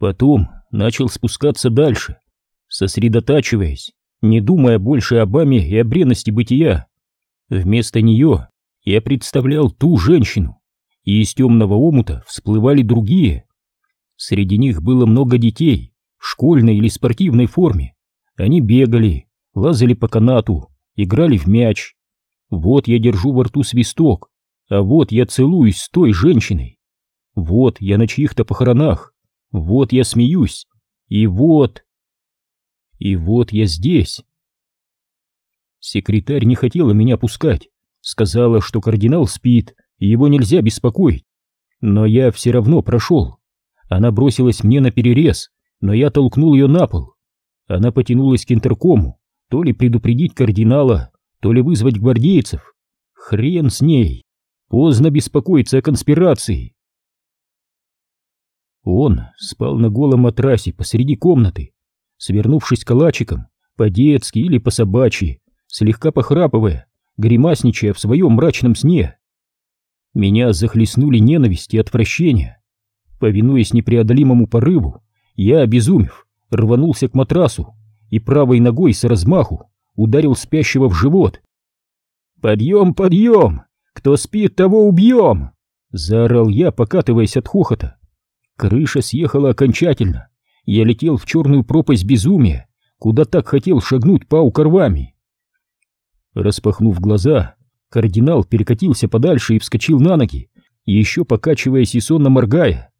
Потом начал спускаться дальше, сосредотачиваясь, не думая больше об аме и о бренности бытия. Вместо нее я представлял ту женщину, и из темного омута всплывали другие. Среди них было много детей в школьной или спортивной форме. Они бегали, лазали по канату, играли в мяч. Вот я держу во рту свисток, а вот я целуюсь с той женщиной. Вот я на чьих-то похоронах, вот я смеюсь, и вот... И вот я здесь. Секретарь не хотела меня пускать, сказала, что кардинал спит, его нельзя беспокоить. Но я все равно прошел. Она бросилась мне на перерез, но я толкнул ее на пол. Она потянулась к интеркому, то ли предупредить кардинала, то ли вызвать гвардейцев. Хрен с ней. Поздно беспокоиться о конспирации. Он спал на голом матрасе посреди комнаты, свернувшись калачиком, по-детски или по-собачьи, слегка похрапывая, гримасничая в своем мрачном сне. Меня захлестнули ненависть и отвращение. Повинуясь непреодолимому порыву, я, обезумев, рванулся к матрасу и правой ногой с размаху ударил спящего в живот. «Подъем, подъем! Кто спит, того убьем!» Заорал я, покатываясь от хохота. Крыша съехала окончательно. Я летел в черную пропасть безумия, куда так хотел шагнуть паук рвами. Распахнув глаза, кардинал перекатился подальше и вскочил на ноги, еще покачиваясь и сонно моргая.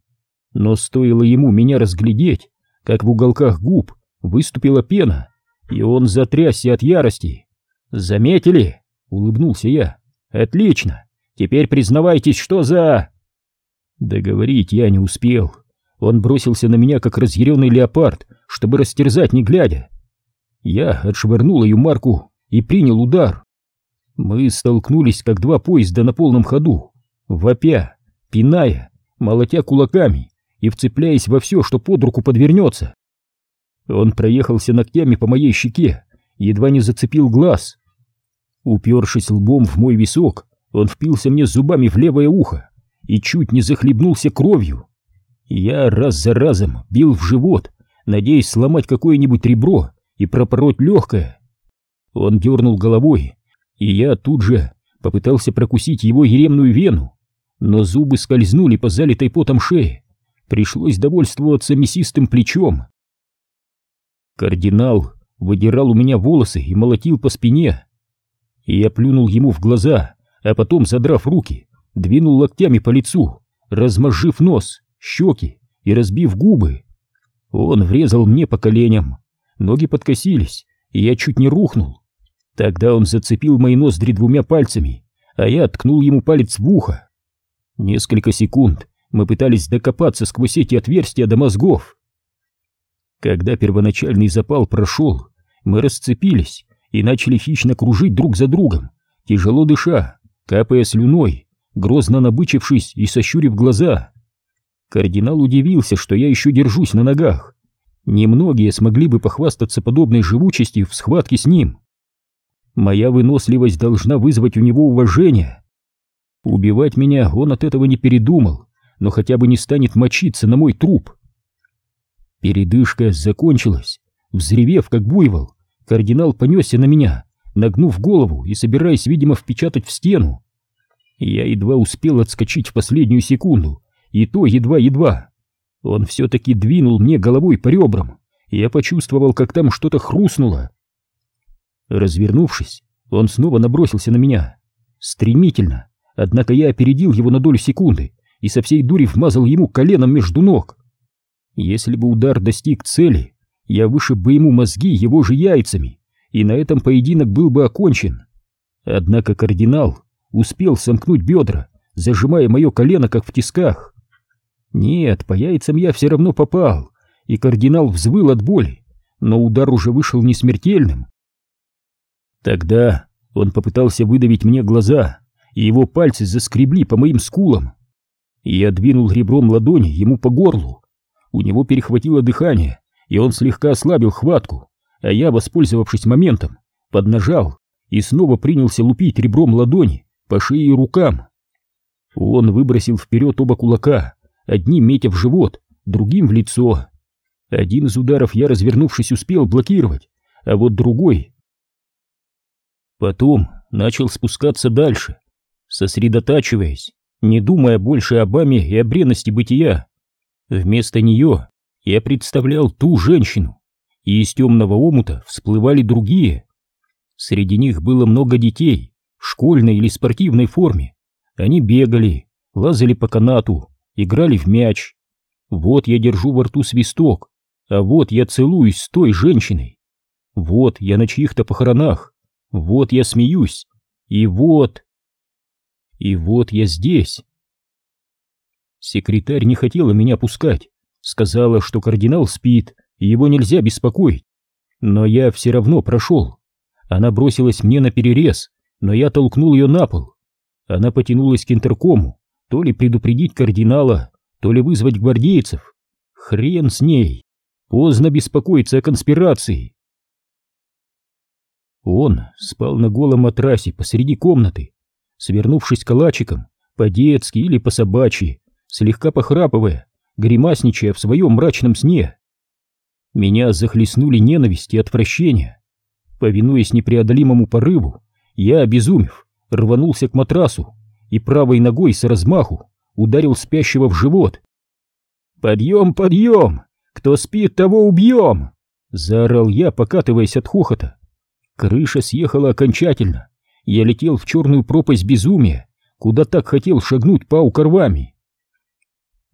Но стоило ему меня разглядеть, как в уголках губ выступила пена, и он затрясся от ярости. «Заметили?» — улыбнулся я. «Отлично! Теперь признавайтесь, что за...» Договорить я не успел. Он бросился на меня, как разъяренный леопард, чтобы растерзать, не глядя. Я отшвырнул ее марку и принял удар. Мы столкнулись, как два поезда на полном ходу, вопя, пиная, молотя кулаками и вцепляясь во все, что под руку подвернется. Он проехался ногтями по моей щеке, едва не зацепил глаз. Упершись лбом в мой висок, он впился мне зубами в левое ухо и чуть не захлебнулся кровью. Я раз за разом бил в живот, надеясь сломать какое-нибудь ребро и пропороть легкое. Он дернул головой, и я тут же попытался прокусить его еремную вену, но зубы скользнули по залитой потом шее. Пришлось довольствоваться мясистым плечом. Кардинал выдирал у меня волосы и молотил по спине. И я плюнул ему в глаза, а потом, задрав руки, двинул локтями по лицу, размозжив нос щеки и разбив губы. Он врезал мне по коленям, ноги подкосились, и я чуть не рухнул. Тогда он зацепил мои ноздри двумя пальцами, а я ткнул ему палец в ухо. Несколько секунд мы пытались докопаться сквозь эти отверстия до мозгов. Когда первоначальный запал прошел, мы расцепились и начали хищно кружить друг за другом, тяжело дыша, капая слюной, грозно набычившись и сощурив глаза. Кардинал удивился, что я еще держусь на ногах. Немногие смогли бы похвастаться подобной живучестью в схватке с ним. Моя выносливость должна вызвать у него уважение. Убивать меня он от этого не передумал, но хотя бы не станет мочиться на мой труп. Передышка закончилась. Взревев, как буйвол, кардинал понесся на меня, нагнув голову и собираясь, видимо, впечатать в стену. Я едва успел отскочить в последнюю секунду, и то едва-едва. Он все-таки двинул мне головой по ребрам, и я почувствовал, как там что-то хрустнуло. Развернувшись, он снова набросился на меня. Стремительно, однако я опередил его на долю секунды и со всей дури вмазал ему коленом между ног. Если бы удар достиг цели, я вышиб бы ему мозги его же яйцами, и на этом поединок был бы окончен. Однако кардинал успел сомкнуть бедра, зажимая мое колено как в тисках. Нет, по яйцам я все равно попал, и кардинал взвыл от боли, но удар уже вышел не смертельным. Тогда он попытался выдавить мне глаза, и его пальцы заскребли по моим скулам. Я двинул ребром ладони ему по горлу. У него перехватило дыхание, и он слегка ослабил хватку, а я, воспользовавшись моментом, поднажал и снова принялся лупить ребром ладони по шее и рукам. Он выбросил вперед оба кулака, одним метя в живот, другим в лицо. Один из ударов я, развернувшись, успел блокировать, а вот другой... Потом начал спускаться дальше, сосредотачиваясь, не думая больше об аме и о бренности бытия. Вместо нее я представлял ту женщину, и из темного омута всплывали другие. Среди них было много детей, в школьной или спортивной форме. Они бегали, лазали по канату, играли в мяч. Вот я держу во рту свисток, а вот я целуюсь с той женщиной. Вот я на чьих-то похоронах, вот я смеюсь, и вот... И вот я здесь. Секретарь не хотела меня пускать, сказала, что кардинал спит, и его нельзя беспокоить. Но я все равно прошел. Она бросилась мне на перерез, но я толкнул ее на пол. Она потянулась к интеркому, то ли предупредить кардинала, то ли вызвать гвардейцев. Хрен с ней. Поздно беспокоиться о конспирации. Он спал на голом матрасе посреди комнаты, свернувшись калачиком, по-детски или по-собачьи, слегка похрапывая, гримасничая в своем мрачном сне. Меня захлестнули ненависть и отвращение. Повинуясь непреодолимому порыву, я, обезумев, рванулся к матрасу и правой ногой с размаху ударил спящего в живот. «Подъем, подъем! Кто спит, того убьем!» Заорал я, покатываясь от хохота. Крыша съехала окончательно. Я летел в черную пропасть безумия, куда так хотел шагнуть паук рвами.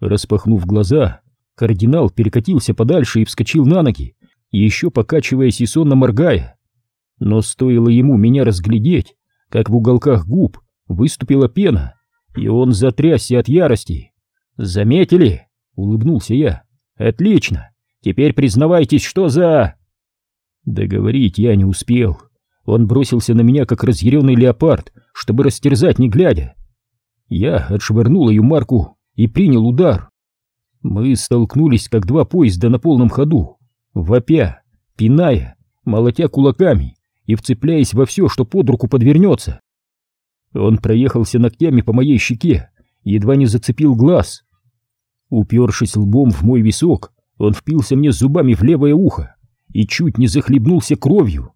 Распахнув глаза, кардинал перекатился подальше и вскочил на ноги, еще покачиваясь и сонно моргая. Но стоило ему меня разглядеть, как в уголках губ выступила пена, и он затрясся от ярости. «Заметили?» — улыбнулся я. «Отлично! Теперь признавайтесь, что за...» Договорить я не успел. Он бросился на меня, как разъяренный леопард, чтобы растерзать, не глядя. Я отшвырнул ее марку и принял удар. Мы столкнулись, как два поезда на полном ходу, вопя, пиная, молотя кулаками и вцепляясь во все, что под руку подвернется. Он проехался ногтями по моей щеке, едва не зацепил глаз. Упершись лбом в мой висок, он впился мне зубами в левое ухо и чуть не захлебнулся кровью.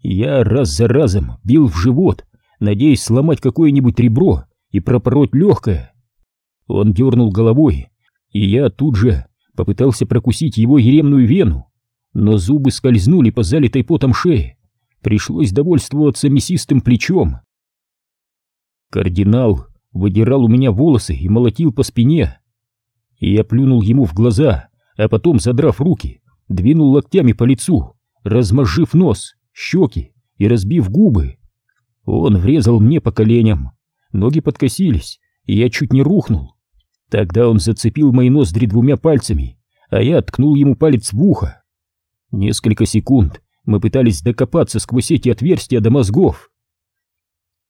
Я раз за разом бил в живот, надеясь сломать какое-нибудь ребро и пропороть легкое. Он дернул головой, и я тут же попытался прокусить его еремную вену, но зубы скользнули по залитой потом шее. Пришлось довольствоваться мясистым плечом. Кардинал выдирал у меня волосы и молотил по спине. И я плюнул ему в глаза, а потом, задрав руки, двинул локтями по лицу, размозжив нос, щеки и разбив губы. Он врезал мне по коленям, ноги подкосились, и я чуть не рухнул. Тогда он зацепил мои ноздри двумя пальцами, а я ткнул ему палец в ухо. Несколько секунд мы пытались докопаться сквозь эти отверстия до мозгов.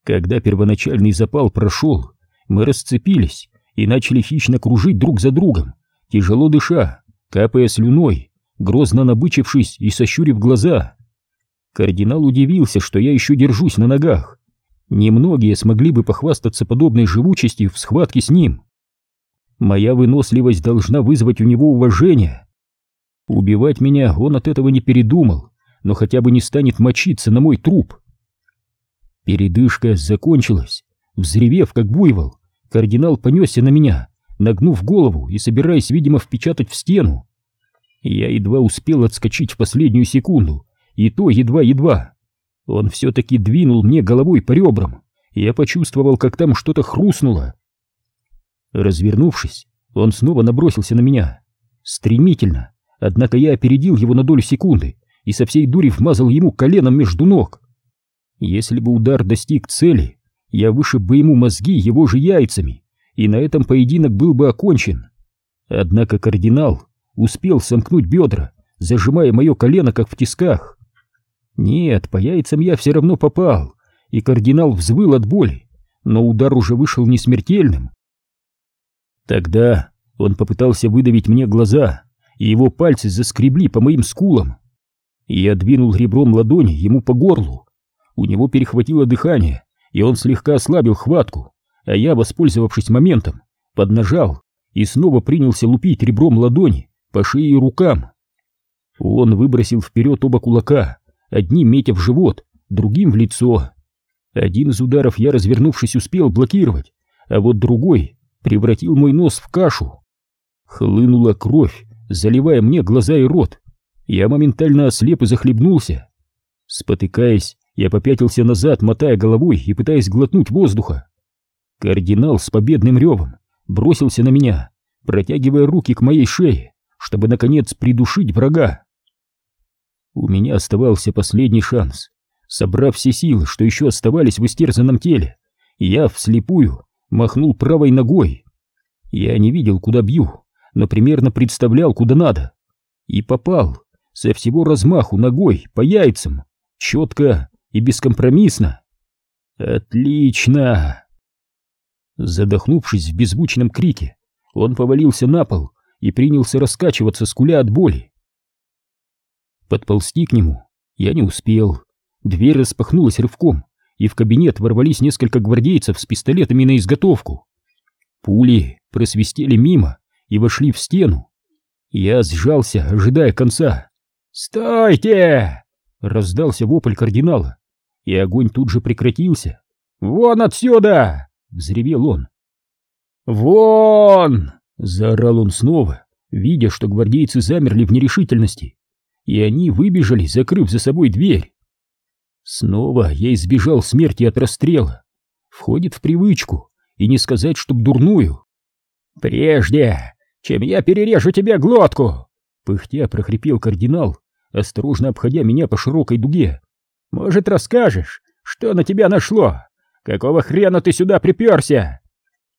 Когда первоначальный запал прошел, мы расцепились и начали хищно кружить друг за другом, тяжело дыша, капая слюной грозно набычившись и сощурив глаза. Кардинал удивился, что я еще держусь на ногах. Немногие смогли бы похвастаться подобной живучестью в схватке с ним. Моя выносливость должна вызвать у него уважение. Убивать меня он от этого не передумал, но хотя бы не станет мочиться на мой труп. Передышка закончилась. Взревев, как буйвол, кардинал понесся на меня, нагнув голову и собираясь, видимо, впечатать в стену. Я едва успел отскочить в последнюю секунду, и то едва-едва. Он все-таки двинул мне головой по ребрам, и я почувствовал, как там что-то хрустнуло. Развернувшись, он снова набросился на меня. Стремительно, однако я опередил его на долю секунды и со всей дури вмазал ему коленом между ног. Если бы удар достиг цели, я вышиб бы ему мозги его же яйцами, и на этом поединок был бы окончен. Однако кардинал успел сомкнуть бедра, зажимая мое колено, как в тисках. Нет, по яйцам я все равно попал, и кардинал взвыл от боли, но удар уже вышел не смертельным. Тогда он попытался выдавить мне глаза, и его пальцы заскребли по моим скулам. Я двинул ребром ладони ему по горлу. У него перехватило дыхание, и он слегка ослабил хватку, а я, воспользовавшись моментом, поднажал и снова принялся лупить ребром ладони по шее и рукам. Он выбросил вперед оба кулака, одним метя в живот, другим в лицо. Один из ударов я, развернувшись, успел блокировать, а вот другой превратил мой нос в кашу. Хлынула кровь, заливая мне глаза и рот. Я моментально ослеп и захлебнулся. Спотыкаясь, я попятился назад, мотая головой и пытаясь глотнуть воздуха. Кардинал с победным ревом бросился на меня, протягивая руки к моей шее, чтобы, наконец, придушить врага. У меня оставался последний шанс. Собрав все силы, что еще оставались в истерзанном теле, я вслепую махнул правой ногой. Я не видел, куда бью, но примерно представлял, куда надо. И попал со всего размаху ногой по яйцам, четко и бескомпромиссно. Отлично! Задохнувшись в беззвучном крике, он повалился на пол и принялся раскачиваться, скуля от боли. Подползти к нему я не успел. Дверь распахнулась рывком, и в кабинет ворвались несколько гвардейцев с пистолетами на изготовку. Пули просвистели мимо и вошли в стену. Я сжался, ожидая конца. «Стойте!» — раздался вопль кардинала, и огонь тут же прекратился. «Вон отсюда!» — взревел он. «Вон!» — заорал он снова, видя, что гвардейцы замерли в нерешительности, и они выбежали, закрыв за собой дверь. Снова я избежал смерти от расстрела. Входит в привычку, и не сказать, чтоб дурную. «Прежде, чем я перережу тебе глотку!» Пыхтя прохрипел кардинал, осторожно обходя меня по широкой дуге. «Может, расскажешь, что на тебя нашло? Какого хрена ты сюда приперся?»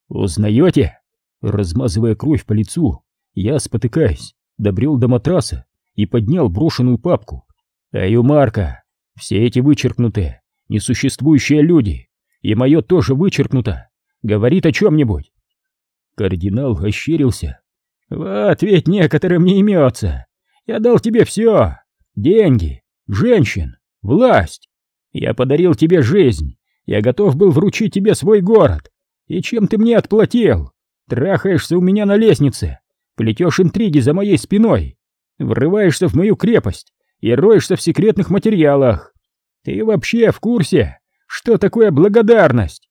«Узнаете?» Размазывая кровь по лицу, я, спотыкаясь, добрел до матраса и поднял брошенную папку. «Аю, Марка, все эти вычеркнутые, несуществующие люди, и мое тоже вычеркнуто, говорит о чем-нибудь». Кардинал ощерился. «Вот ведь некоторым не имется. Я дал тебе все. Деньги, женщин, власть. Я подарил тебе жизнь. Я готов был вручить тебе свой город. И чем ты мне отплатил? Трахаешься у меня на лестнице, плетешь интриги за моей спиной, врываешься в мою крепость и роешься в секретных материалах. Ты вообще в курсе, что такое благодарность?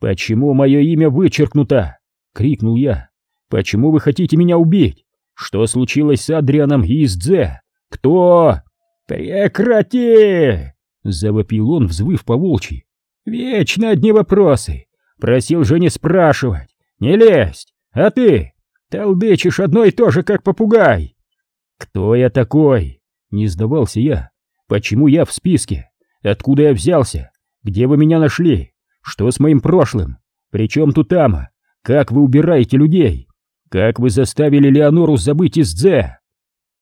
Почему мое имя вычеркнуто? Крикнул я. Почему вы хотите меня убить? Что случилось с Адрианом и Издзе? Кто? Прекрати! Завопил он, взвыв по волчьи. Вечно одни вопросы. Просил же не спрашивать, не лезть. А ты толдычишь одно и то же, как попугай. Кто я такой? Не сдавался я. Почему я в списке? Откуда я взялся? Где вы меня нашли? Что с моим прошлым? Причем тут Ама? Как вы убираете людей? Как вы заставили Леонору забыть из Дзе?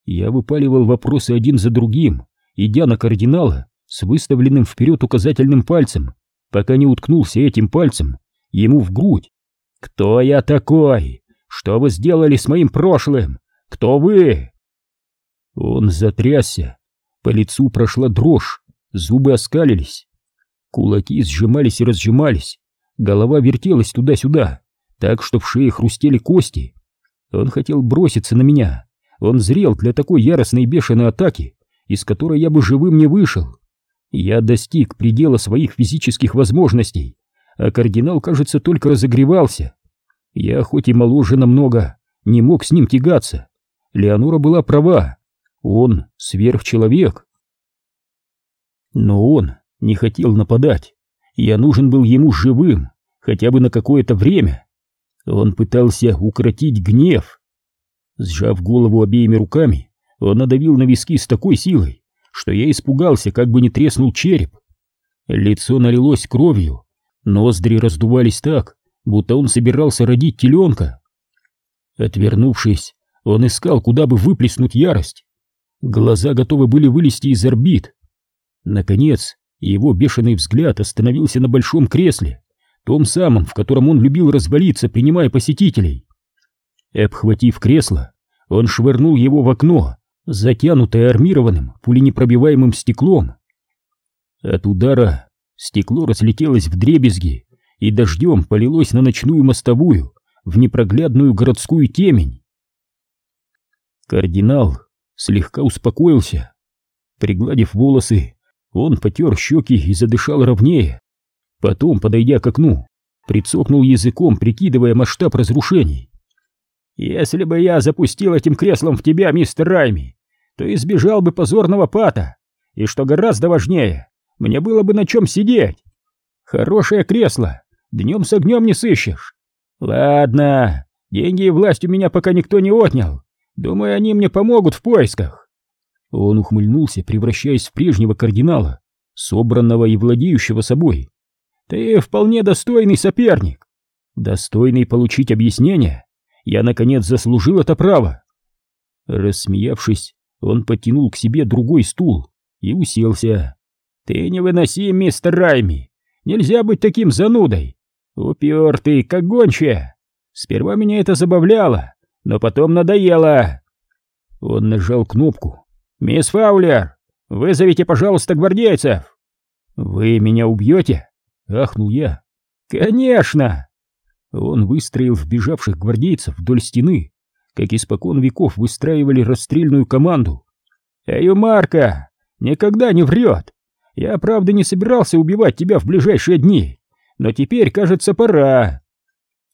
Я выпаливал вопросы один за другим, идя на кардинала с выставленным вперед указательным пальцем, пока не уткнулся этим пальцем ему в грудь. «Кто я такой? Что вы сделали с моим прошлым? Кто вы?» Он затрясся, по лицу прошла дрожь, зубы оскалились, кулаки сжимались и разжимались, голова вертелась туда-сюда, так что в шее хрустели кости. Он хотел броситься на меня, он зрел для такой яростной бешеной атаки, из которой я бы живым не вышел. Я достиг предела своих физических возможностей, а кардинал, кажется, только разогревался. Я, хоть и моложе намного, не мог с ним тягаться. Леонора была права, он сверхчеловек. Но он не хотел нападать. Я нужен был ему живым, хотя бы на какое-то время. Он пытался укротить гнев. Сжав голову обеими руками, он надавил на виски с такой силой, что я испугался, как бы не треснул череп. Лицо налилось кровью, ноздри раздувались так, будто он собирался родить теленка. Отвернувшись, он искал, куда бы выплеснуть ярость. Глаза готовы были вылезти из орбит. Наконец, его бешеный взгляд остановился на большом кресле, том самом, в котором он любил развалиться, принимая посетителей. Обхватив кресло, он швырнул его в окно, затянутое армированным, пуленепробиваемым стеклом. От удара стекло разлетелось в дребезги и дождем полилось на ночную мостовую, в непроглядную городскую темень. Кардинал слегка успокоился. Пригладив волосы, он потер щеки и задышал ровнее. Потом, подойдя к окну, прицокнул языком, прикидывая масштаб разрушений. «Если бы я запустил этим креслом в тебя, мистер Райми, то избежал бы позорного пата, и, что гораздо важнее, мне было бы на чем сидеть. Хорошее кресло, днем с огнем не сыщешь. Ладно, деньги и власть у меня пока никто не отнял, думаю, они мне помогут в поисках». Он ухмыльнулся, превращаясь в прежнего кардинала, собранного и владеющего собой. «Ты вполне достойный соперник. Достойный получить объяснение. Я, наконец, заслужил это право». Рассмеявшись, он подтянул к себе другой стул и уселся. «Ты невыносим, мистер Райми. Нельзя быть таким занудой. Упертый, как гончая. Сперва меня это забавляло, но потом надоело». Он нажал кнопку. «Мисс Фаулер, вызовите, пожалуйста, гвардейцев!» «Вы меня убьете?» — ахнул я. «Конечно!» Он выстроил вбежавших гвардейцев вдоль стены, как испокон веков выстраивали расстрельную команду. «Эй, Марка, никогда не врет! Я, правда, не собирался убивать тебя в ближайшие дни, но теперь, кажется, пора!»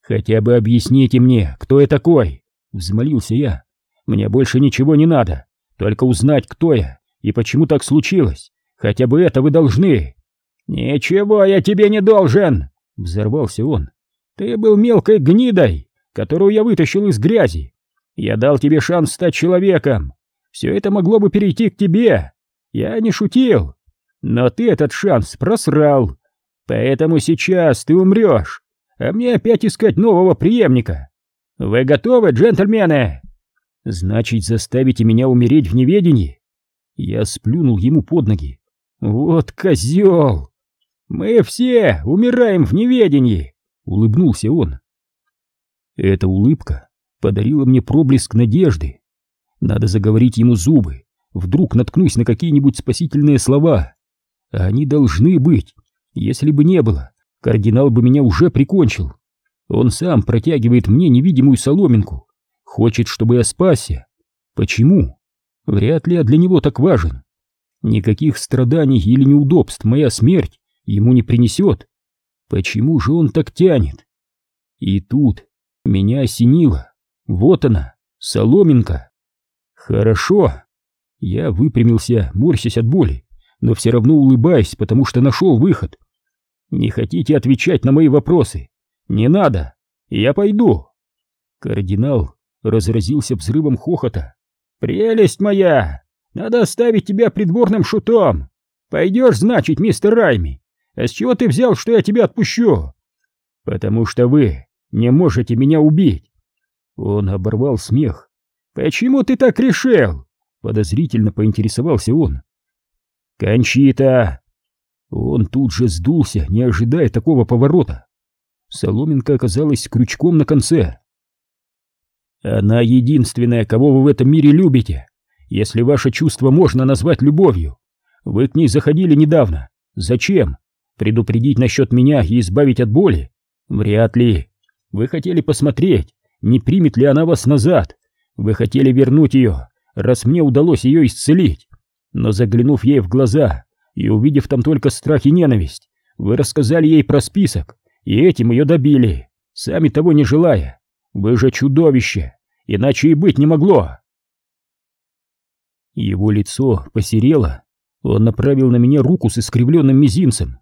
«Хотя бы объясните мне, кто я такой!» — взмолился я. «Мне больше ничего не надо, только узнать, кто я и почему так случилось. Хотя бы это вы должны!» «Ничего я тебе не должен!» — взорвался он. «Ты был мелкой гнидой, которую я вытащил из грязи. Я дал тебе шанс стать человеком. Все это могло бы перейти к тебе. Я не шутил. Но ты этот шанс просрал. Поэтому сейчас ты умрешь, а мне опять искать нового преемника. Вы готовы, джентльмены? Значит, заставите меня умереть в неведении? Я сплюнул ему под ноги. Вот козел! Мы все умираем в неведении, улыбнулся он. Эта улыбка подарила мне проблеск надежды. Надо заговорить ему зубы, вдруг наткнусь на какие-нибудь спасительные слова. Они должны быть. Если бы не было, кардинал бы меня уже прикончил. Он сам протягивает мне невидимую соломинку. Хочет, чтобы я спасся. Почему? Вряд ли я для него так важен. Никаких страданий или неудобств моя смерть ему не принесет. Почему же он так тянет? И тут меня осенило. Вот она, соломинка. Хорошо. Я выпрямился, морщась от боли, но все равно улыбаясь, потому что нашел выход. Не хотите отвечать на мои вопросы? Не надо. Я пойду. Кардинал разразился взрывом хохота. Прелесть моя! Надо оставить тебя придворным шутом. Пойдешь, значит, мистер Райми. А с чего ты взял, что я тебя отпущу? Потому что вы не можете меня убить. Он оборвал смех. «Почему ты так решил?» Подозрительно поинтересовался он. «Кончита!» Он тут же сдулся, не ожидая такого поворота. Соломинка оказалась крючком на конце. «Она единственная, кого вы в этом мире любите, если ваше чувство можно назвать любовью. Вы к ней заходили недавно. Зачем? Предупредить насчет меня и избавить от боли? Вряд ли. Вы хотели посмотреть, не примет ли она вас назад. Вы хотели вернуть ее, раз мне удалось ее исцелить. Но заглянув ей в глаза и увидев там только страх и ненависть, вы рассказали ей про список, и этим ее добили, сами того не желая. Вы же чудовище, иначе и быть не могло. Его лицо посерело. Он направил на меня руку с искривленным мизинцем.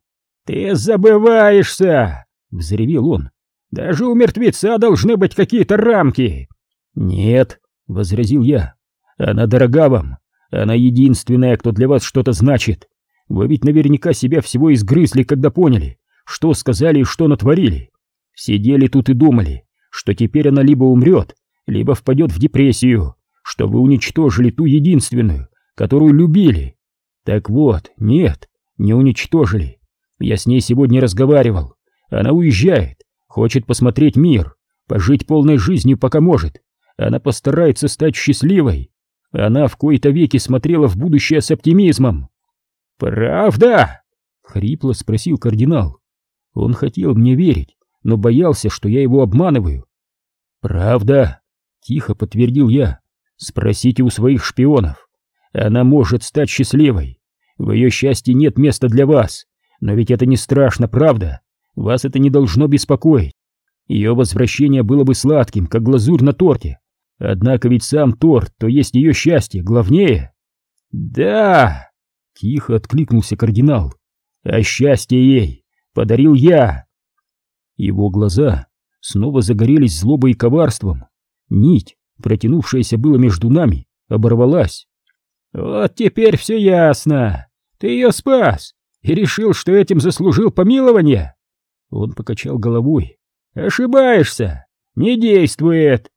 «Ты забываешься!» — взревел он. Даже у мертвеца должны быть какие-то рамки. Нет, возразил я. Она дорога вам. Она единственная, кто для вас что-то значит. Вы ведь наверняка себя всего изгрызли, когда поняли, что сказали и что натворили. Сидели тут и думали, что теперь она либо умрет, либо впадет в депрессию, что вы уничтожили ту единственную, которую любили. Так вот, нет, не уничтожили. Я с ней сегодня разговаривал. Она уезжает, Хочет посмотреть мир, пожить полной жизнью, пока может. Она постарается стать счастливой. Она в кои-то веки смотрела в будущее с оптимизмом. «Правда?» — хрипло спросил кардинал. Он хотел мне верить, но боялся, что я его обманываю. «Правда?» — тихо подтвердил я. Спросите у своих шпионов. Она может стать счастливой. В ее счастье нет места для вас. Но ведь это не страшно, правда? Вас это не должно беспокоить. Ее возвращение было бы сладким, как глазурь на торте. Однако ведь сам торт, то есть ее счастье, главнее. Да, тихо откликнулся кардинал. А счастье ей подарил я. Его глаза снова загорелись злобой и коварством. Нить, протянувшаяся было между нами, оборвалась. «Вот теперь все ясно. Ты ее спас и решил, что этим заслужил помилование?» Он покачал головой. «Ошибаешься! Не действует!»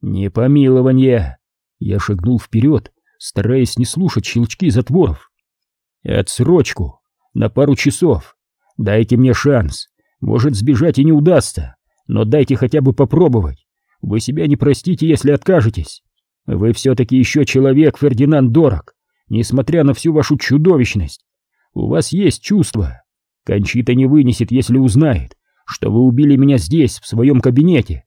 «Не помилование!» Я шагнул вперед, стараясь не слушать щелчки затворов. «Отсрочку! На пару часов! Дайте мне шанс! Может, сбежать и не удастся, но дайте хотя бы попробовать! Вы себя не простите, если откажетесь! Вы все-таки еще человек, Фердинанд Дорог, несмотря на всю вашу чудовищность! У вас есть чувства! Кончита не вынесет, если узнает, что вы убили меня здесь, в своем кабинете!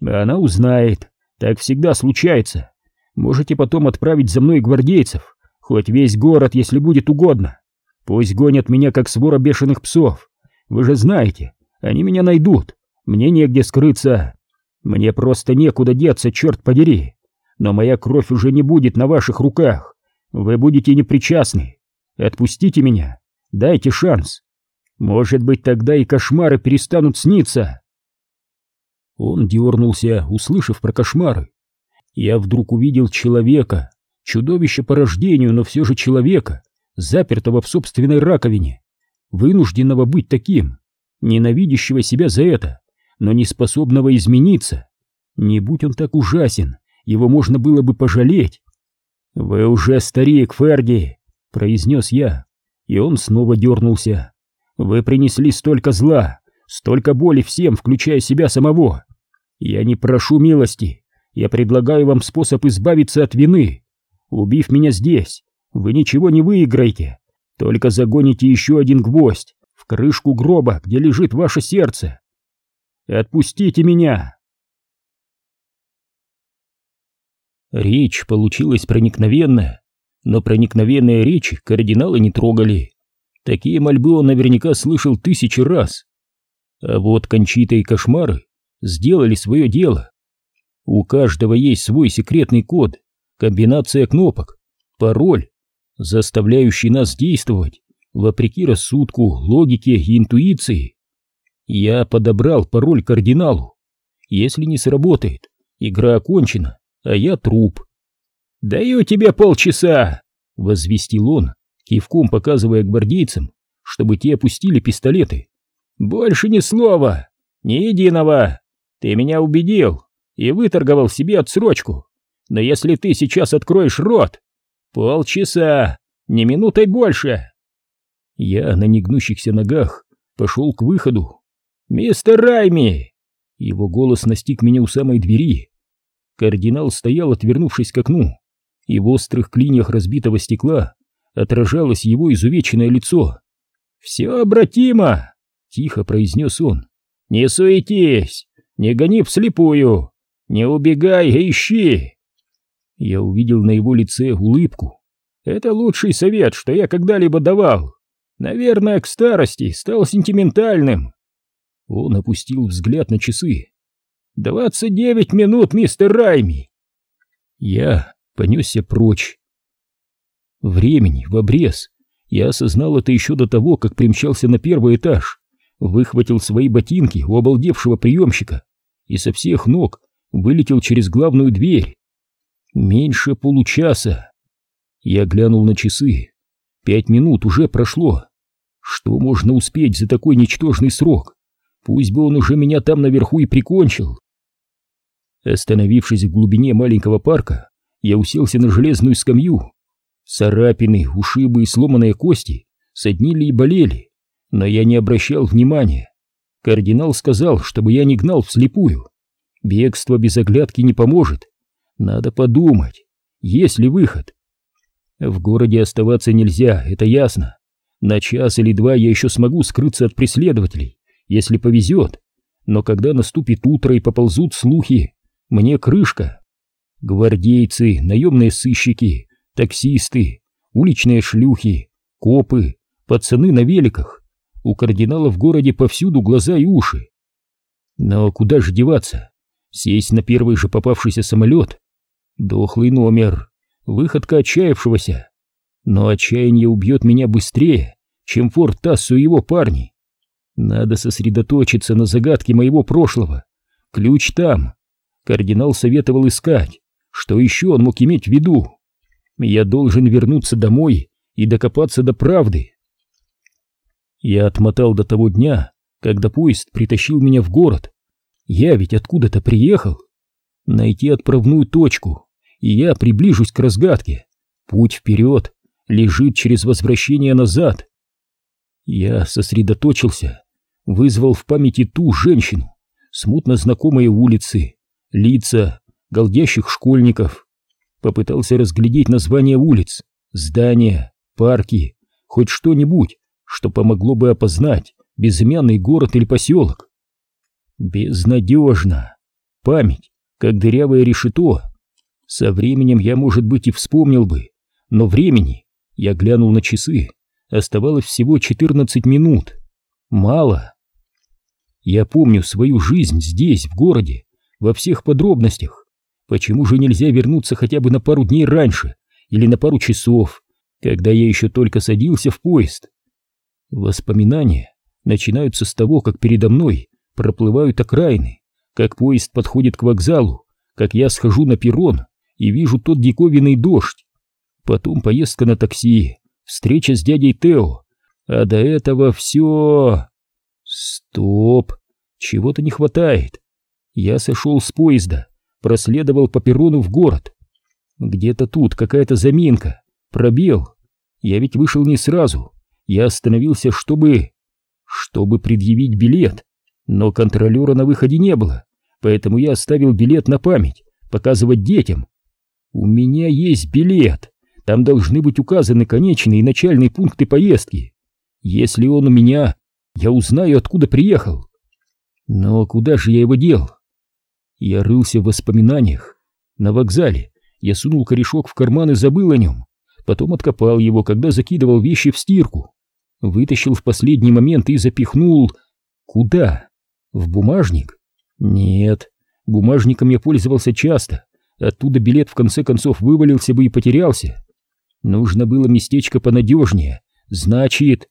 Она узнает, так всегда случается. Можете потом отправить за мной гвардейцев, хоть весь город, если будет угодно. Пусть гонят меня, как свора бешеных псов. Вы же знаете, они меня найдут. Мне негде скрыться. Мне просто некуда деться, черт подери. Но моя кровь уже не будет на ваших руках. Вы будете непричастны. Отпустите меня. Дайте шанс. Может быть, тогда и кошмары перестанут сниться. Он дернулся, услышав про кошмары. Я вдруг увидел человека, чудовище по рождению, но все же человека, запертого в собственной раковине, вынужденного быть таким, ненавидящего себя за это, но не способного измениться. Не будь он так ужасен, его можно было бы пожалеть. «Вы уже старик, Ферди!» — произнес я, и он снова дернулся. «Вы принесли столько зла, Столько боли всем, включая себя самого. Я не прошу милости, я предлагаю вам способ избавиться от вины. Убив меня здесь, вы ничего не выиграете, только загоните еще один гвоздь в крышку гроба, где лежит ваше сердце. Отпустите меня!» Речь получилась проникновенная, но проникновенные речи кардинала не трогали. Такие мольбы он наверняка слышал тысячи раз. А вот Кончита и Кошмары сделали свое дело. У каждого есть свой секретный код, комбинация кнопок, пароль, заставляющий нас действовать вопреки рассудку, логике и интуиции. Я подобрал пароль кардиналу. Если не сработает, игра окончена, а я труп. «Даю тебе полчаса!» — возвестил он, кивком показывая гвардейцам, чтобы те опустили пистолеты. Больше ни слова, ни единого. Ты меня убедил и выторговал себе отсрочку. Но если ты сейчас откроешь рот, полчаса, не минутой больше. Я на негнущихся ногах пошел к выходу. «Мистер Райми!» Его голос настиг меня у самой двери. Кардинал стоял, отвернувшись к окну, и в острых клиньях разбитого стекла отражалось его изувеченное лицо. «Все обратимо!» Тихо произнес он. «Не суетись! Не гони вслепую! Не убегай, а ищи!» Я увидел на его лице улыбку. «Это лучший совет, что я когда-либо давал. Наверное, к старости стал сентиментальным». Он опустил взгляд на часы. «Двадцать девять минут, мистер Райми!» Я понесся прочь. Времени в обрез. Я осознал это еще до того, как примчался на первый этаж выхватил свои ботинки у обалдевшего приемщика и со всех ног вылетел через главную дверь. Меньше получаса. Я глянул на часы. Пять минут уже прошло. Что можно успеть за такой ничтожный срок? Пусть бы он уже меня там наверху и прикончил. Остановившись в глубине маленького парка, я уселся на железную скамью. Царапины, ушибы и сломанные кости соднили и болели но я не обращал внимания. Кардинал сказал, чтобы я не гнал вслепую. Бегство без оглядки не поможет. Надо подумать, есть ли выход. В городе оставаться нельзя, это ясно. На час или два я еще смогу скрыться от преследователей, если повезет. Но когда наступит утро и поползут слухи, мне крышка. Гвардейцы, наемные сыщики, таксисты, уличные шлюхи, копы, пацаны на великах. У кардинала в городе повсюду глаза и уши. Но куда же деваться? Сесть на первый же попавшийся самолет? Дохлый номер, выходка отчаявшегося. Но отчаяние убьет меня быстрее, чем Форт Тассу и его парни. Надо сосредоточиться на загадке моего прошлого. Ключ там. Кардинал советовал искать. Что еще он мог иметь в виду? Я должен вернуться домой и докопаться до правды. Я отмотал до того дня, когда поезд притащил меня в город. Я ведь откуда-то приехал. Найти отправную точку, и я приближусь к разгадке. Путь вперед лежит через возвращение назад. Я сосредоточился, вызвал в памяти ту женщину, смутно знакомые улицы, лица голдящих школьников. Попытался разглядеть названия улиц, здания, парки, хоть что-нибудь, что помогло бы опознать безымянный город или поселок. Безнадежно. Память, как дырявое решето. Со временем я, может быть, и вспомнил бы, но времени, я глянул на часы, оставалось всего 14 минут. Мало. Я помню свою жизнь здесь, в городе, во всех подробностях. Почему же нельзя вернуться хотя бы на пару дней раньше или на пару часов, когда я еще только садился в поезд? Воспоминания начинаются с того, как передо мной проплывают окраины, как поезд подходит к вокзалу, как я схожу на перрон и вижу тот диковинный дождь. Потом поездка на такси, встреча с дядей Тео, а до этого все... Стоп, чего-то не хватает. Я сошел с поезда, проследовал по перрону в город. Где-то тут какая-то заминка, пробел. Я ведь вышел не сразу, я остановился, чтобы... чтобы предъявить билет, но контролера на выходе не было, поэтому я оставил билет на память, показывать детям. У меня есть билет, там должны быть указаны конечные и начальные пункты поездки. Если он у меня, я узнаю, откуда приехал. Но куда же я его дел? Я рылся в воспоминаниях. На вокзале я сунул корешок в карман и забыл о нем. Потом откопал его, когда закидывал вещи в стирку. Вытащил в последний момент и запихнул... Куда? В бумажник? Нет, бумажником я пользовался часто. Оттуда билет в конце концов вывалился бы и потерялся. Нужно было местечко понадежнее. Значит...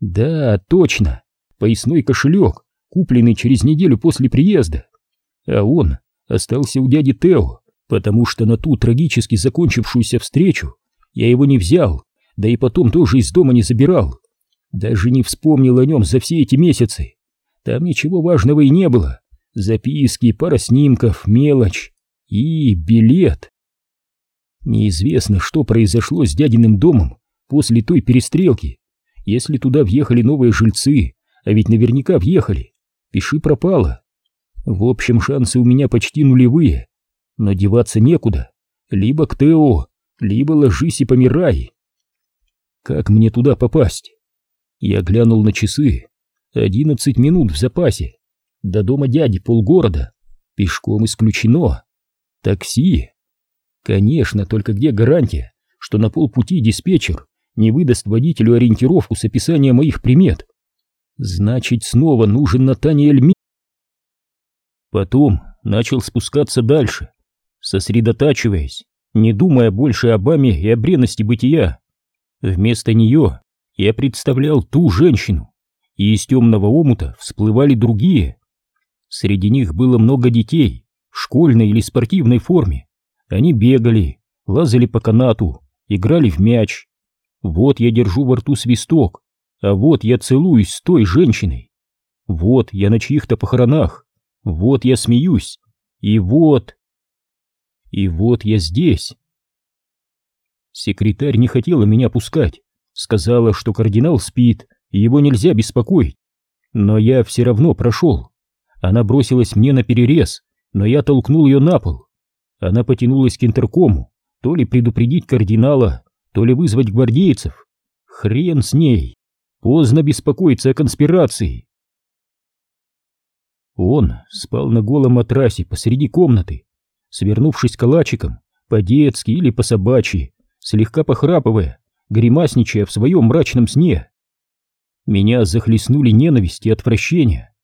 Да, точно. Поясной кошелек, купленный через неделю после приезда. А он остался у дяди Тео, потому что на ту трагически закончившуюся встречу я его не взял, да и потом тоже из дома не забирал. Даже не вспомнил о нем за все эти месяцы. Там ничего важного и не было. Записки, пара снимков, мелочь и билет. Неизвестно, что произошло с дядиным домом после той перестрелки. Если туда въехали новые жильцы, а ведь наверняка въехали, пиши пропало. В общем, шансы у меня почти нулевые. Но деваться некуда. Либо к Тео, либо ложись и помирай. Как мне туда попасть? Я глянул на часы. Одиннадцать минут в запасе. До дома дяди полгорода. Пешком исключено. Такси. Конечно, только где гарантия, что на полпути диспетчер не выдаст водителю ориентировку с описанием моих примет? Значит, снова нужен Натаниэль Ми. Потом начал спускаться дальше, сосредотачиваясь, не думая больше об Аме и о бренности бытия. Вместо нее я представлял ту женщину, и из темного омута всплывали другие. Среди них было много детей, в школьной или спортивной форме. Они бегали, лазали по канату, играли в мяч. Вот я держу во рту свисток, а вот я целуюсь с той женщиной. Вот я на чьих-то похоронах, вот я смеюсь, и вот... И вот я здесь. Секретарь не хотела меня пускать. Сказала, что кардинал спит, и его нельзя беспокоить. Но я все равно прошел. Она бросилась мне на перерез, но я толкнул ее на пол. Она потянулась к интеркому, то ли предупредить кардинала, то ли вызвать гвардейцев. Хрен с ней. Поздно беспокоиться о конспирации. Он спал на голом матрасе посреди комнаты. свернувшись калачиком, по-детски или по-собачьи, слегка похрапывая, гримасничая в своем мрачном сне. Меня захлестнули ненависть и отвращение.